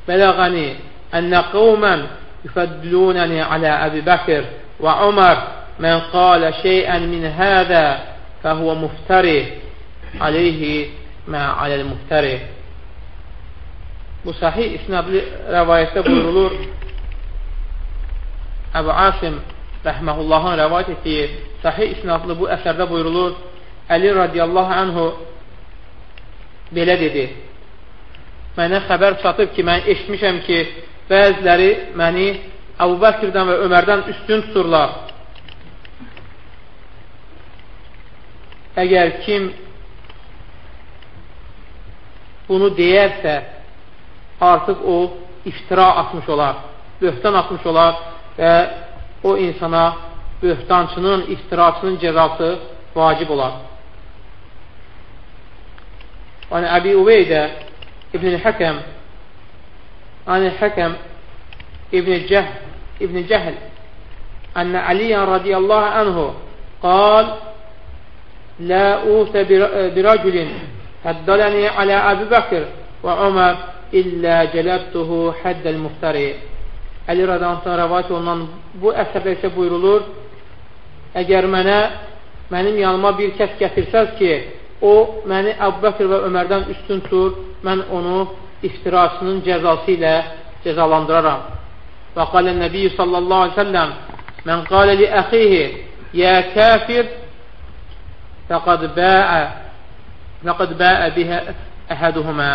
بلغني أن قوما يفضلونني على أبي بكر وعمر من قال شيئا من هذا فهو مفتري عليه ما على المفتري Bu sahih isnadlı rəvayətdə buyurulur Əbu Asim rəhməhullahın rəvayət etdiyi sahih isnadlı bu əsərdə buyurulur Əli radiyallahu anhu belə dedi Mənə xəbər çatıb ki, mən eşitmişəm ki, bəziləri məni Əbu Bəkirdən və Ömərdən üstün tuturlar. Əgər kim bunu deyərsə, artıq o iftira atmış olar, böhtan atmış olar və o insana böhtançının, iftiraçının cəzası vacib olar. Yəni, Əbi Uveydə ابن الحكم عن الحكم ابن الجهل ابن الجهل أن علي رضي الله عنه قال لا أوت برجل هدلني على أبي بكر وعمر إلا جلبته حد المفتري. علي رضي الله عنه bu əsərdə isə buyurulur: Əgər mənə mənim yanıma bir kəs gətirsəz ki, o məni Əbu Bəkir və Ömərdən üstün tur, mən onu iftirasının cəzası ilə cəzalandıraram. Və qalə Nəbiyyə sallallahu aleyhi ve sellem mən qalə li əxihi yə kafir fəqad bəə fəqad bəə bihə əhəduhumə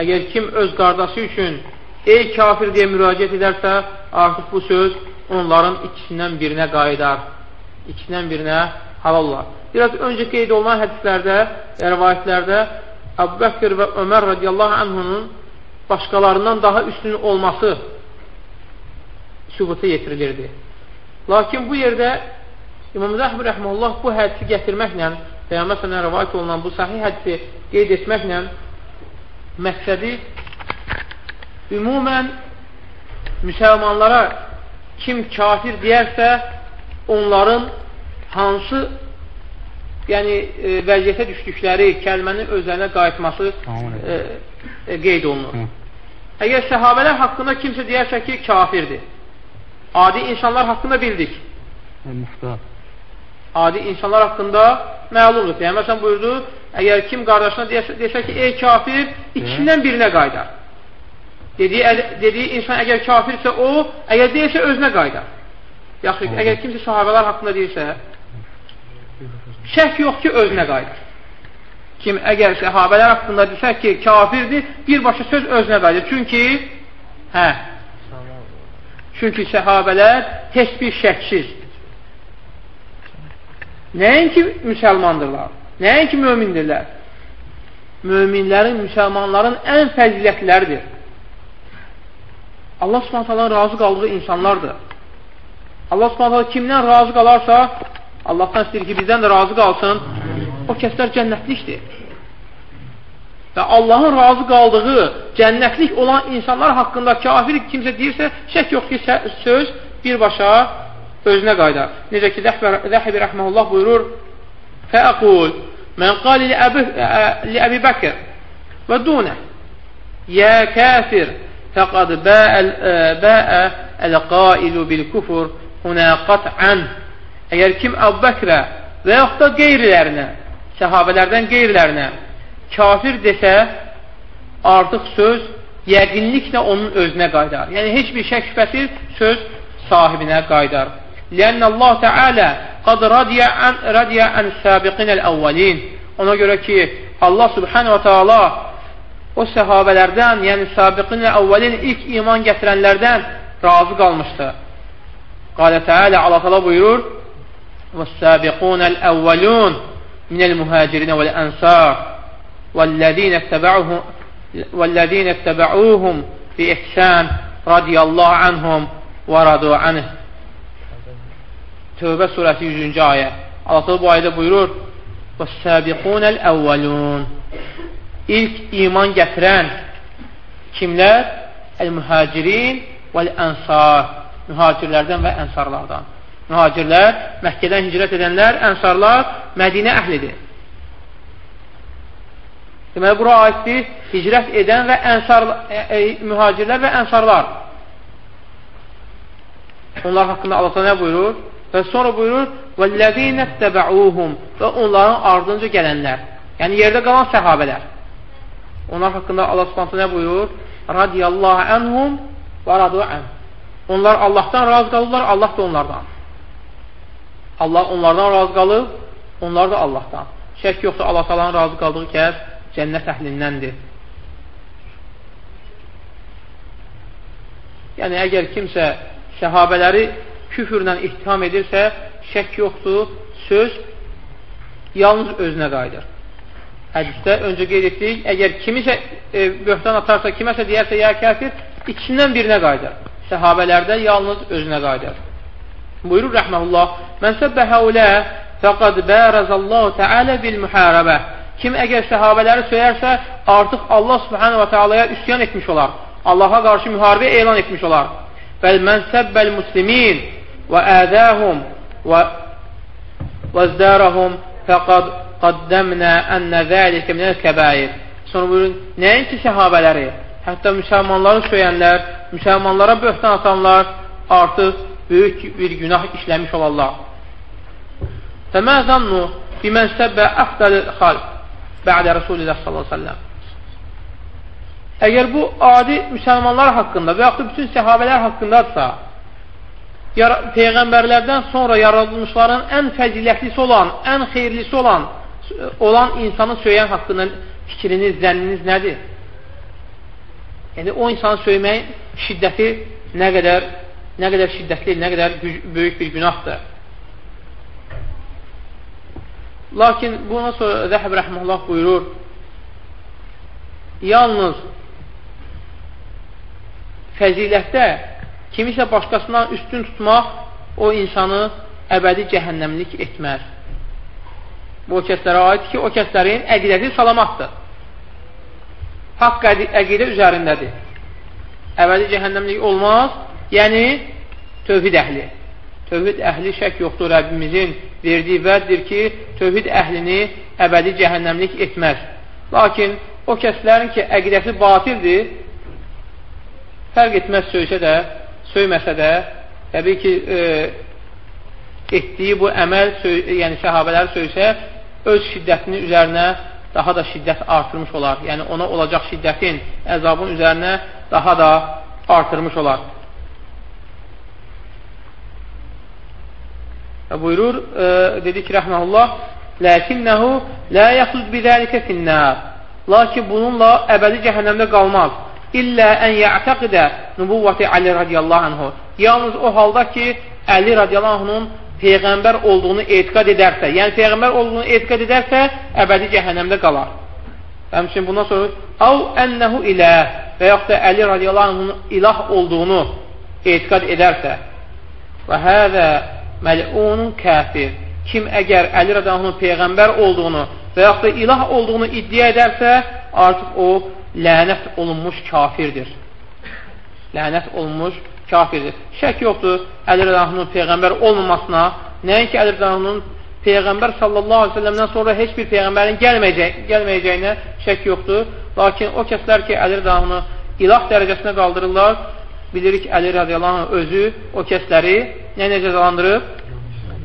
əgər kim öz qardaşı üçün ey kafir deyə müraciət edərsə artıq bu söz onların ikisindən birinə qayıdar ikisindən birinə halal olar biraz öncə qeyd olunan hədislərdə rəvayətlərdə Əbu Bəkir və Ömər radiyallahu anhunun başqalarından daha üstün olması sübuta yetirilirdi. Lakin bu yerdə İmam Zəhbi rəhməllah bu hədisi gətirməklə Peyyəmbər sənə rəvayət olunan bu sahih hədisi qeyd etməklə məqsədi ümumən müsəlmanlara kim kafir deyərsə onların hansı yəni e, vəziyyətə düşdükləri kəlmənin özlərinə qayıtması e, e, qeyd olunur. Hı. Əgər səhabələr haqqında kimsə deyərsə ki, kafirdir. Adi insanlar haqqında bildik. Muxtar. Adi insanlar haqqında məlumdur. Peyyəməsən buyurdu, əgər kim qardaşına desə, desə ki, ey kafir, ikisindən birinə qaydar. Dediyi, dediyi insan əgər kafirsə o, əgər deyirsə özünə qaydar. Yaxşı, əgər kimsə sahabələr haqqında deyirsə, şək yox ki, özünə qayıdır. Kim əgər səhabələr haqqında desə ki, kafirdir, birbaşa söz özünə qayıdır. Çünki, hə, çünki səhabələr heç bir şəksiz. Nəinki müsəlmandırlar, nəinki mömindirlər. Möminlərin, müsəlmanların ən fəzilətləridir. Allah subhanətələ razı qaldığı insanlardır. Allah subhanətələ kimdən razı qalarsa, Allahdan istəyir ki, bizdən də razı qalsın, o kəslər cənnətlikdir. Və Allahın razı qaldığı cənnətlik olan insanlar haqqında kafir kimsə deyirsə, şək yox ki, söz birbaşa özünə qaydar. Necə ki, Zəhəbi rəhməhullah buyurur, Fəəqul, mən qali li Əbi Bəkir və dunə, yə kafir, fəqad bəə əl-qailu bil-kufur hunə qat'an Əgər kim Əbu Bəkrə və yaxud da qeyrilərinə, səhabələrdən qeyrilərinə kafir desə, artıq söz yəqinliklə onun özünə qaydar. Yəni, heç bir şək şübhəsiz söz sahibinə qaydar. Lənnə Allah Teala qad radiyə ən, radiyə ən səbiqinəl əvvəlin. Ona görə ki, Allah Subhanahu wa Taala o səhabələrdən, yəni sabiqinə əvvəlin ilk iman gətirənlərdən razı qalmışdı. Qalə Teala Allah Teala buyurur: والسابقون الأولون من المهاجرين والأنصار والذين اتبعوهم والذين اتبعوهم بإحسان رضي الله عنهم ورضوا عنه Tövbə surəsi 100-cü ayə. Allah bu ayədə buyurur: "Vəs-sabiqunəl əvvəlun." İlk iman gətirən kimlər? El-muhacirin vəl-ənsar. Mühacirlərdən və ənsarlardan. Mühacirlər, Məkkədən hicrət edənlər, ənsarlar Mədinə əhlidir. Deməli, bura aiddir hicrət edən və ənsar, e, e, mühacirlər və ənsarlar. Onlar haqqında Allah nə buyurur? Və sonra buyurur, وَالَّذ۪ينَ اتَّبَعُوهُمْ Və onların ardınca gələnlər. Yəni, yerdə qalan səhabələr. Onlar haqqında Allah subhanətə nə buyurur? Radiyallahu ənhum və radu ən. Onlar Allahdan razı qalırlar, Allah da onlardan. Allah onlardan razı qalıb, onlar da Allahdan. Şək yoxdur, Allah salanın razı qaldığı kəs cənnət əhlindəndir. Yəni, əgər kimsə səhabələri küfürlə ittiham edirsə, şək yoxdur, söz yalnız özünə qayıdır. Hədisdə öncə qeyd etdik, əgər kimisə e, böhtan atarsa, kiməsə deyərsə, ya kafir, ikisindən birinə qayıdır. Səhabələrdə yalnız özünə qayıdır. Buyurur rəhməhullah, Mən səbbə həulə fəqad bərəzəllahu təalə bil mühərəbə. Kim əgər səhabələri söyərsə, artıq Allah subhanə və teala'ya üsyan etmiş olar. Allaha qarşı müharibə elan etmiş olar. Bəl mən səbbəl muslimin və ədəhum və vəzdərəhum fəqad qaddəmnə ənnə zəlikə minəl kəbəir. Sonra buyurun, nəinki səhabələri, hətta müsəlmanları söyənlər, müsəlmanlara böhtan atanlar artıq böyük bir günah işləmiş olarlar. Fəmə zannu bimən səbbə əfdəl xalq bə'də Rasulillah sallallahu aleyhi ve sellem. Əgər bu adi müsəlmanlar haqqında və yaxud da bütün səhabələr haqqındadırsa, Peyğəmbərlərdən sonra yaradılmışların ən fəzilətlisi olan, ən xeyirlisi olan, olan insanı söyləyən haqqında fikriniz, zənniniz nədir? Yəni, o insanı söyləməyin şiddəti nə qədər, nə qədər şiddətli, nə qədər böyük bir günahdır. Lakin bundan sonra Zəhəb Rəhməllah buyurur, yalnız fəzilətdə kimisə başqasından üstün tutmaq o insanı əbədi cəhənnəmlik etməz. Bu o kəslərə aiddir ki, o kəslərin əqidəsi salamatdır. Haqq əqidə üzərindədir. Əbədi cəhənnəmlik olmaz, yəni tövhid əhli. Tövhid əhli şək yoxdur, Rəbbimizin verdiyi vəddir ki, tövhid əhlini əbədi cəhənnəmlik etməz. Lakin o kəslərin ki, əqidəsi batildir, fərq etməz söysə də, söyməsə də, təbii ki, e, etdiyi bu əməl, yəni səhabələri söysə, öz şiddətinin üzərinə daha da şiddət artırmış olar. Yəni, ona olacaq şiddətin, əzabın üzərinə daha da artırmış olar. Və buyurur, e, dedi ki, rəhməhullah, Ləkinnəhu lə yaxlud bizəlikə finnər. Lakin bununla əbədi cəhənnəmdə qalmaz. İllə ən yətəqidə nübuvvəti Ali radiyallahu anhu. Yalnız o halda ki, Əli radiyallahu anhunun Peyğəmbər olduğunu etiqad edərsə, yəni Peyğəmbər olduğunu etiqad edərsə, əbədi cəhənnəmdə qalar. Həmçin bundan sonra Av ənəhu ilə və yaxud da Əli radiyallahu anhunun ilah olduğunu etiqad edərsə və həzə məl'unun kafir kim əgər Əli radiyallahu Peyğəmbər olduğunu və yaxud da ilah olduğunu iddia edərsə, artıq o lənət olunmuş kafirdir. Lənət olunmuş kafirdir. Şək yoxdur Əli radiyallahu Peyğəmbər olmamasına, nəinki Əli radiyallahu Peyğəmbər sallallahu aleyhi ve sellemdən sonra heç bir Peyğəmbərin gəlməyəcək, gəlməyəcəyinə şək yoxdur. Lakin o kəslər ki, Əli radiyallahu ilah dərəcəsinə qaldırırlar, bilirik Əli radiyallahu özü o kəsləri nə nə cəzalandırıb?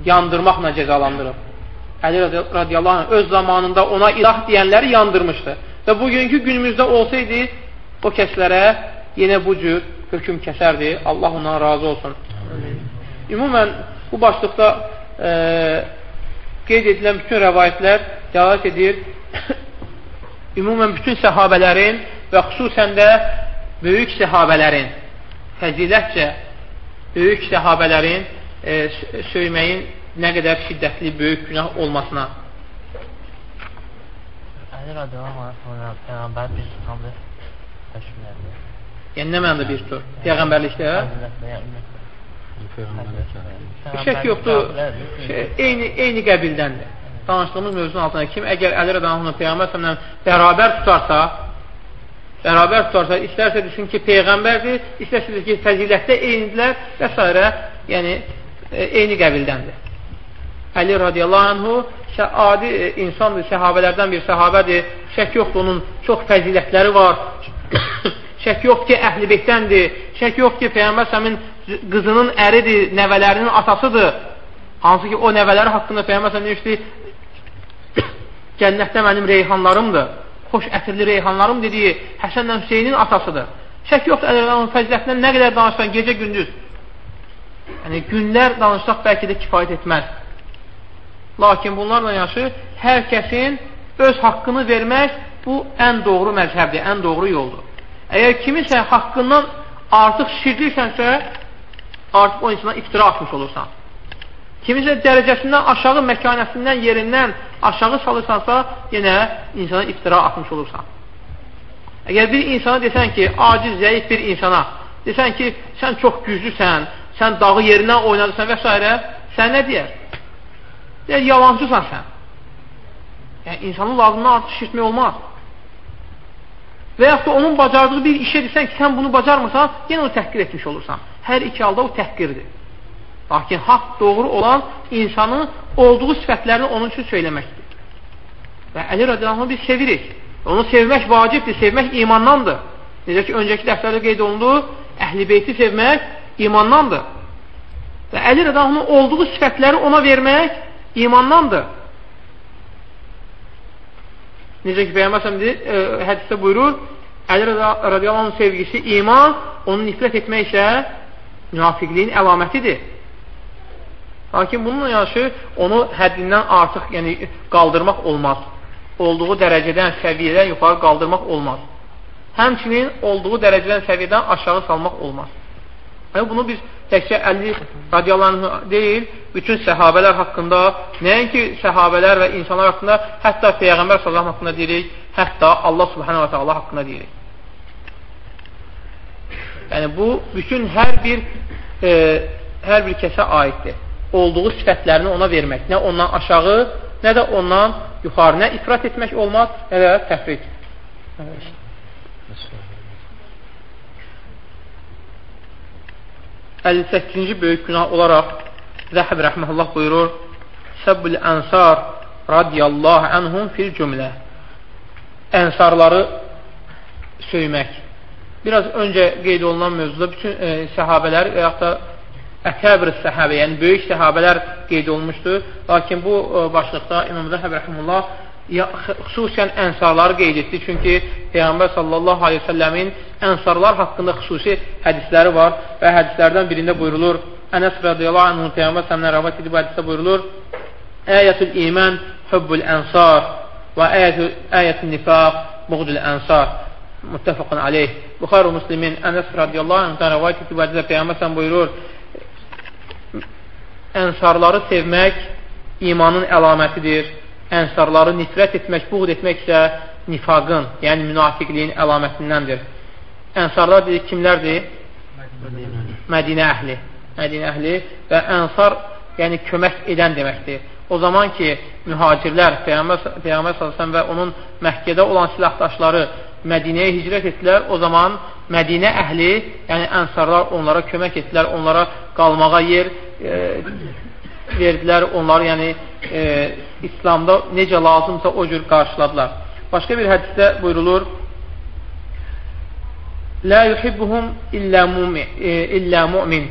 Yandırmaqla cəzalandırıb. Əli radiyallahu anh öz zamanında ona ilah deyənləri yandırmışdı. Və bugünkü günümüzdə olsaydı, o kəslərə yenə bu cür hökum kəsərdi. Allah ondan razı olsun. Ümumən, bu başlıqda e, qeyd edilən bütün rəvayətlər dəlat edir ümumən bütün səhabələrin və xüsusən də böyük səhabələrin fəzilətcə böyük səhabələrin e, söyməyin nə qədər şiddətli böyük günah olmasına Əli radiyallahu anh Peyğəmbər bir tutamda təşkil edir. Yəni nə mənada bir tutur? Peyğəmbərlikdə? Bir şək yoxdur. Şey, eyni, eyni qəbildəndir. Danışdığımız mövzunun altında kim əgər Əli radiyallahu Peyğəmbər sələmlə bərabər tutarsa, bərabər tutarsa, istərsə desin ki, Peyğəmbərdir, istərsə ki, fəzilətdə eynidirlər və s. Yəni, e, eyni qəbildəndir. Əli radiyallahu anhu adi e, insandır, səhabələrdən bir səhabədir. Şək yoxdur, onun çox fəzilətləri var. Şək yoxdur ki, əhl-i beytdəndir. Şək yoxdur ki, Peyyambər səmin qızının əridir, nəvələrinin atasıdır. Hansı ki, o nəvələri haqqında Peyyambər səmin demişdi, cənnətdə mənim reyhanlarımdır. Xoş ətirli reyhanlarım dediyi Həsənlə Hüseynin atasıdır. Şək yoxdur, əllərin fəzilətindən nə qədər danışsan, gecə gündüz. Yəni, günlər danışsaq bəlkə də kifayət etməz. Lakin bunlarla yaşı hər kəsin öz haqqını vermək bu ən doğru məzhəbdir, ən doğru yoldur. Əgər kimisə haqqından artıq şirlirsənsə, artıq o insana iftira atmış olursan. Kimisə dərəcəsindən aşağı məkanəsindən, yerindən aşağı salırsansa, yenə insana iftira atmış olursan. Əgər bir insana desən ki, aciz, zəif bir insana, desən ki, sən çox güclüsən, sən dağı yerindən oynadırsan və s. sən nə deyər? Deyər, yalancısan sən. Yəni, insanın lazımdan artıq şirtmək olmaz. Və yaxud da onun bacardığı bir işə desən ki, sən bunu bacarmırsan, yenə onu təhqir etmiş olursan. Hər iki halda o təhqirdir. Lakin haqq doğru olan insanın olduğu sifətlərini onun üçün söyləməkdir. Və Əli radiyallahu biz sevirik. Onu sevmək vacibdir, sevmək imandandır. Necə ki, öncəki dərslərdə qeyd olundu, əhl-i beyti sevmək imandandır. Və Əli radiyallahu olduğu sifətləri ona vermək imandandır. Necə ki, Peyyəmbər e, hədisdə buyurur, Əli radiyallahu sevgisi iman, onu nifrət etmək isə münafiqliyin əlamətidir. Lakin bununla yanaşı onu həddindən artıq yəni, qaldırmaq olmaz. Olduğu dərəcədən, səviyyədən yuxarı qaldırmaq olmaz. Həmçinin olduğu dərəcədən, səviyyədən aşağı salmaq olmaz. Yəni, bunu biz təkcə 50 radiyallahu deyil, bütün səhabələr haqqında, nəinki səhabələr və insanlar haqqında, hətta Peyğəmbər sallallahu haqqında deyirik, hətta Allah subhanahu wa ta'ala haqqında deyirik. Yəni, bu, bütün hər bir e, hər bir kəsə aiddir. Olduğu sifətlərini ona vermək. Nə ondan aşağı, nə də ondan yuxarı. Nə ifrat etmək olmaz, nə də təfrid. Evet. 58-ci böyük günah olaraq Zəhəb rəhməhullah buyurur Səbbül ənsar radiyallahu ənhum fil cümlə Ənsarları söymək Biraz öncə qeyd olunan mövzuda bütün e, səhabələr və yaxud da əkəbir səhabə, yəni böyük səhabələr qeyd olmuşdur. Lakin bu e, başlıqda İmam Zəhəb rəhməhullah ya, xüsusən ənsarları qeyd etdi. Çünki Peyğəmbər sallallahu aleyhi ve səlləmin ənsarlar haqqında xüsusi hədisləri var və hədislərdən birində buyurulur. Ənəs radiyallahu anhu Peyğəmbər səlləmdən rəvat edib hədisdə buyurulur. Əyətül iman hubbul ənsar və əyətül nifaq buğdul ənsar muttəfəqun aleyh. Buxar Müslimin Ənəs radiyallahu anhudan rəvat edib hədisdə Peyğəmbər sələm buyurur. Ənsarları sevmək imanın əlamətidir ənsarları nifrət etmək, buğd etmək isə nifaqın, yəni münafiqliyin əlamətindəndir. Ənsarlar dedik, kimlərdir? Mədinə əhli. Mədinə əhli və ənsar, yəni kömək edən deməkdir. O zaman ki, mühacirlər, Peyğəmbər s.ə.v və onun Məhkədə olan silahdaşları Mədinəyə hicrət etdilər, o zaman Mədinə əhli, yəni ənsarlar onlara kömək etdilər, onlara qalmağa yer e, verdilər, onları yəni e, İslamda necə lazımsa o cür qarşıladılar. Başqa bir hədisdə buyurulur, La yuhibbuhum illə, mumin, e, illə mu'min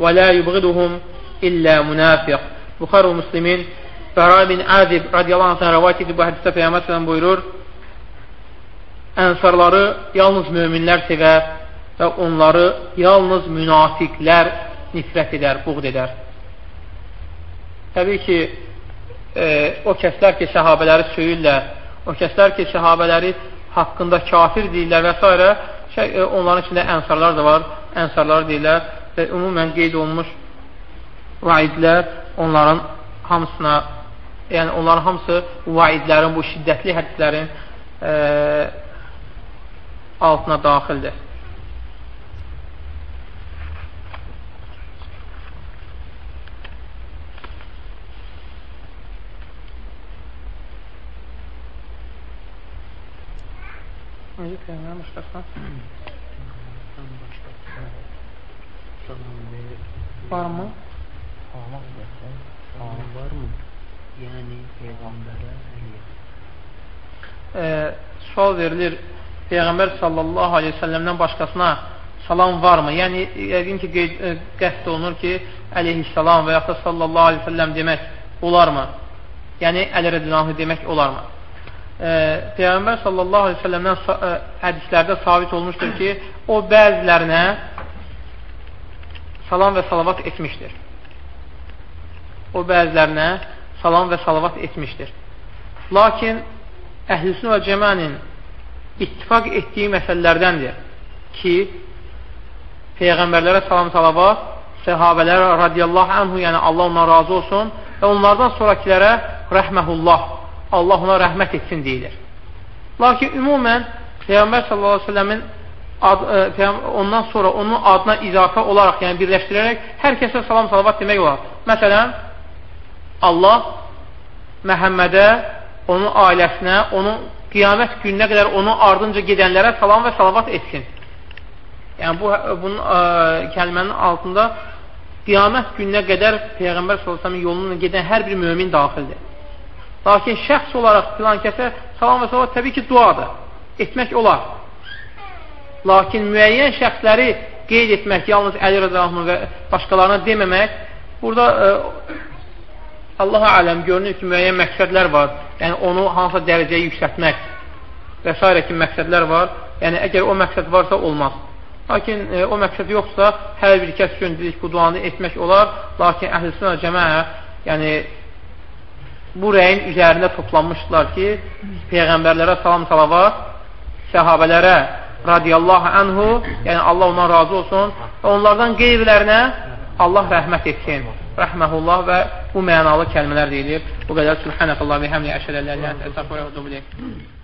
və la yubğiduhum illə münafiq. Buxar və Müslimin Bəra bin Azib radiyallahu anh rəvayət edib bu hədisdə Peyyəmət buyurur, ənsarları yalnız möminlər sevər və onları yalnız münafiqlər nifrət edər, buğd edər. Təbii ki, e, o kəslər ki, səhabələri söyürlər, o kəslər ki, səhabələri haqqında kafir deyirlər və s. Şey, e, onların içində ənsarlar da var, ənsarlar deyirlər və ümumən qeyd olunmuş vaidlər onların hamısına, yəni onların hamısı vaidlərin, bu şiddətli hədislərin e, altına daxildir. Necə Peyğəmbər başqasına? Varmı? Varmı? Yəni Peyğəmbərə e, sual verilir Peyğəmbər sallallahu aleyhi ve səlləmdən başqasına salam varmı? Yəni, yəqin ki, qeyd, e, qəsd olunur ki, əleyhissalam və yaxud da sallallahu aleyhi ve səlləm demək olarmı? Yəni, əli rədilahı demək olarmı? E, Peyğəmbər sallallahu aleyhi ve səlləmdən e, hədislərdə sabit olmuşdur ki, o bəzilərinə salam və salavat etmişdir. O bəzilərinə salam və salavat etmişdir. Lakin əhlüsün və cəmənin ittifak etdiyi məsələlərdəndir ki, Peyğəmbərlərə salam salavat, səhabələrə radiyallahu anhu, yəni Allah ondan razı olsun və onlardan sonrakilərə rəhməhullah Allah ona rəhmət etsin deyilir. Lakin ümumən Peyğəmbər s.ə.v-in e, ondan sonra onun adına izafə olaraq, yəni birləşdirərək hər kəsə salam salavat demək olar. Məsələn, Allah Məhəmmədə, onun ailəsinə, onun qiyamət gününə qədər onun ardınca gedənlərə salam və salavat etsin. Yəni, bu, bunun ə, e, kəlmənin altında qiyamət gününə qədər Peyğəmbər s.ə.v-in yolunun gedən hər bir mümin daxildir. Lakin şəxs olaraq filan kəsə salam və salavat təbii ki, duadır. Etmək olar. Lakin müəyyən şəxsləri qeyd etmək, yalnız Əli Rəzəlahını və başqalarına deməmək, burada ə, e, Allah aləm görünür ki, müəyyən məqsədlər var. Yəni, onu hansısa dərəcəyə yüksətmək və s. kimi məqsədlər var. Yəni, əgər o məqsəd varsa, olmaz. Lakin e, o məqsəd yoxsa, hər bir kəs üçün dedik, bu duanı etmək olar. Lakin əhl-i cəmə, yəni, bu rəyin üzərində toplanmışdılar ki, Peyğəmbərlərə salam salavat, səhabələrə radiyallahu anhu, yəni Allah ondan razı olsun və onlardan qeyvlərinə Allah rəhmət etsin. Rəhməhullah və bu mənalı kəlmələr deyilir. Bu qədər Subhanəkallah və həmlə əşələlərlə əsəfə və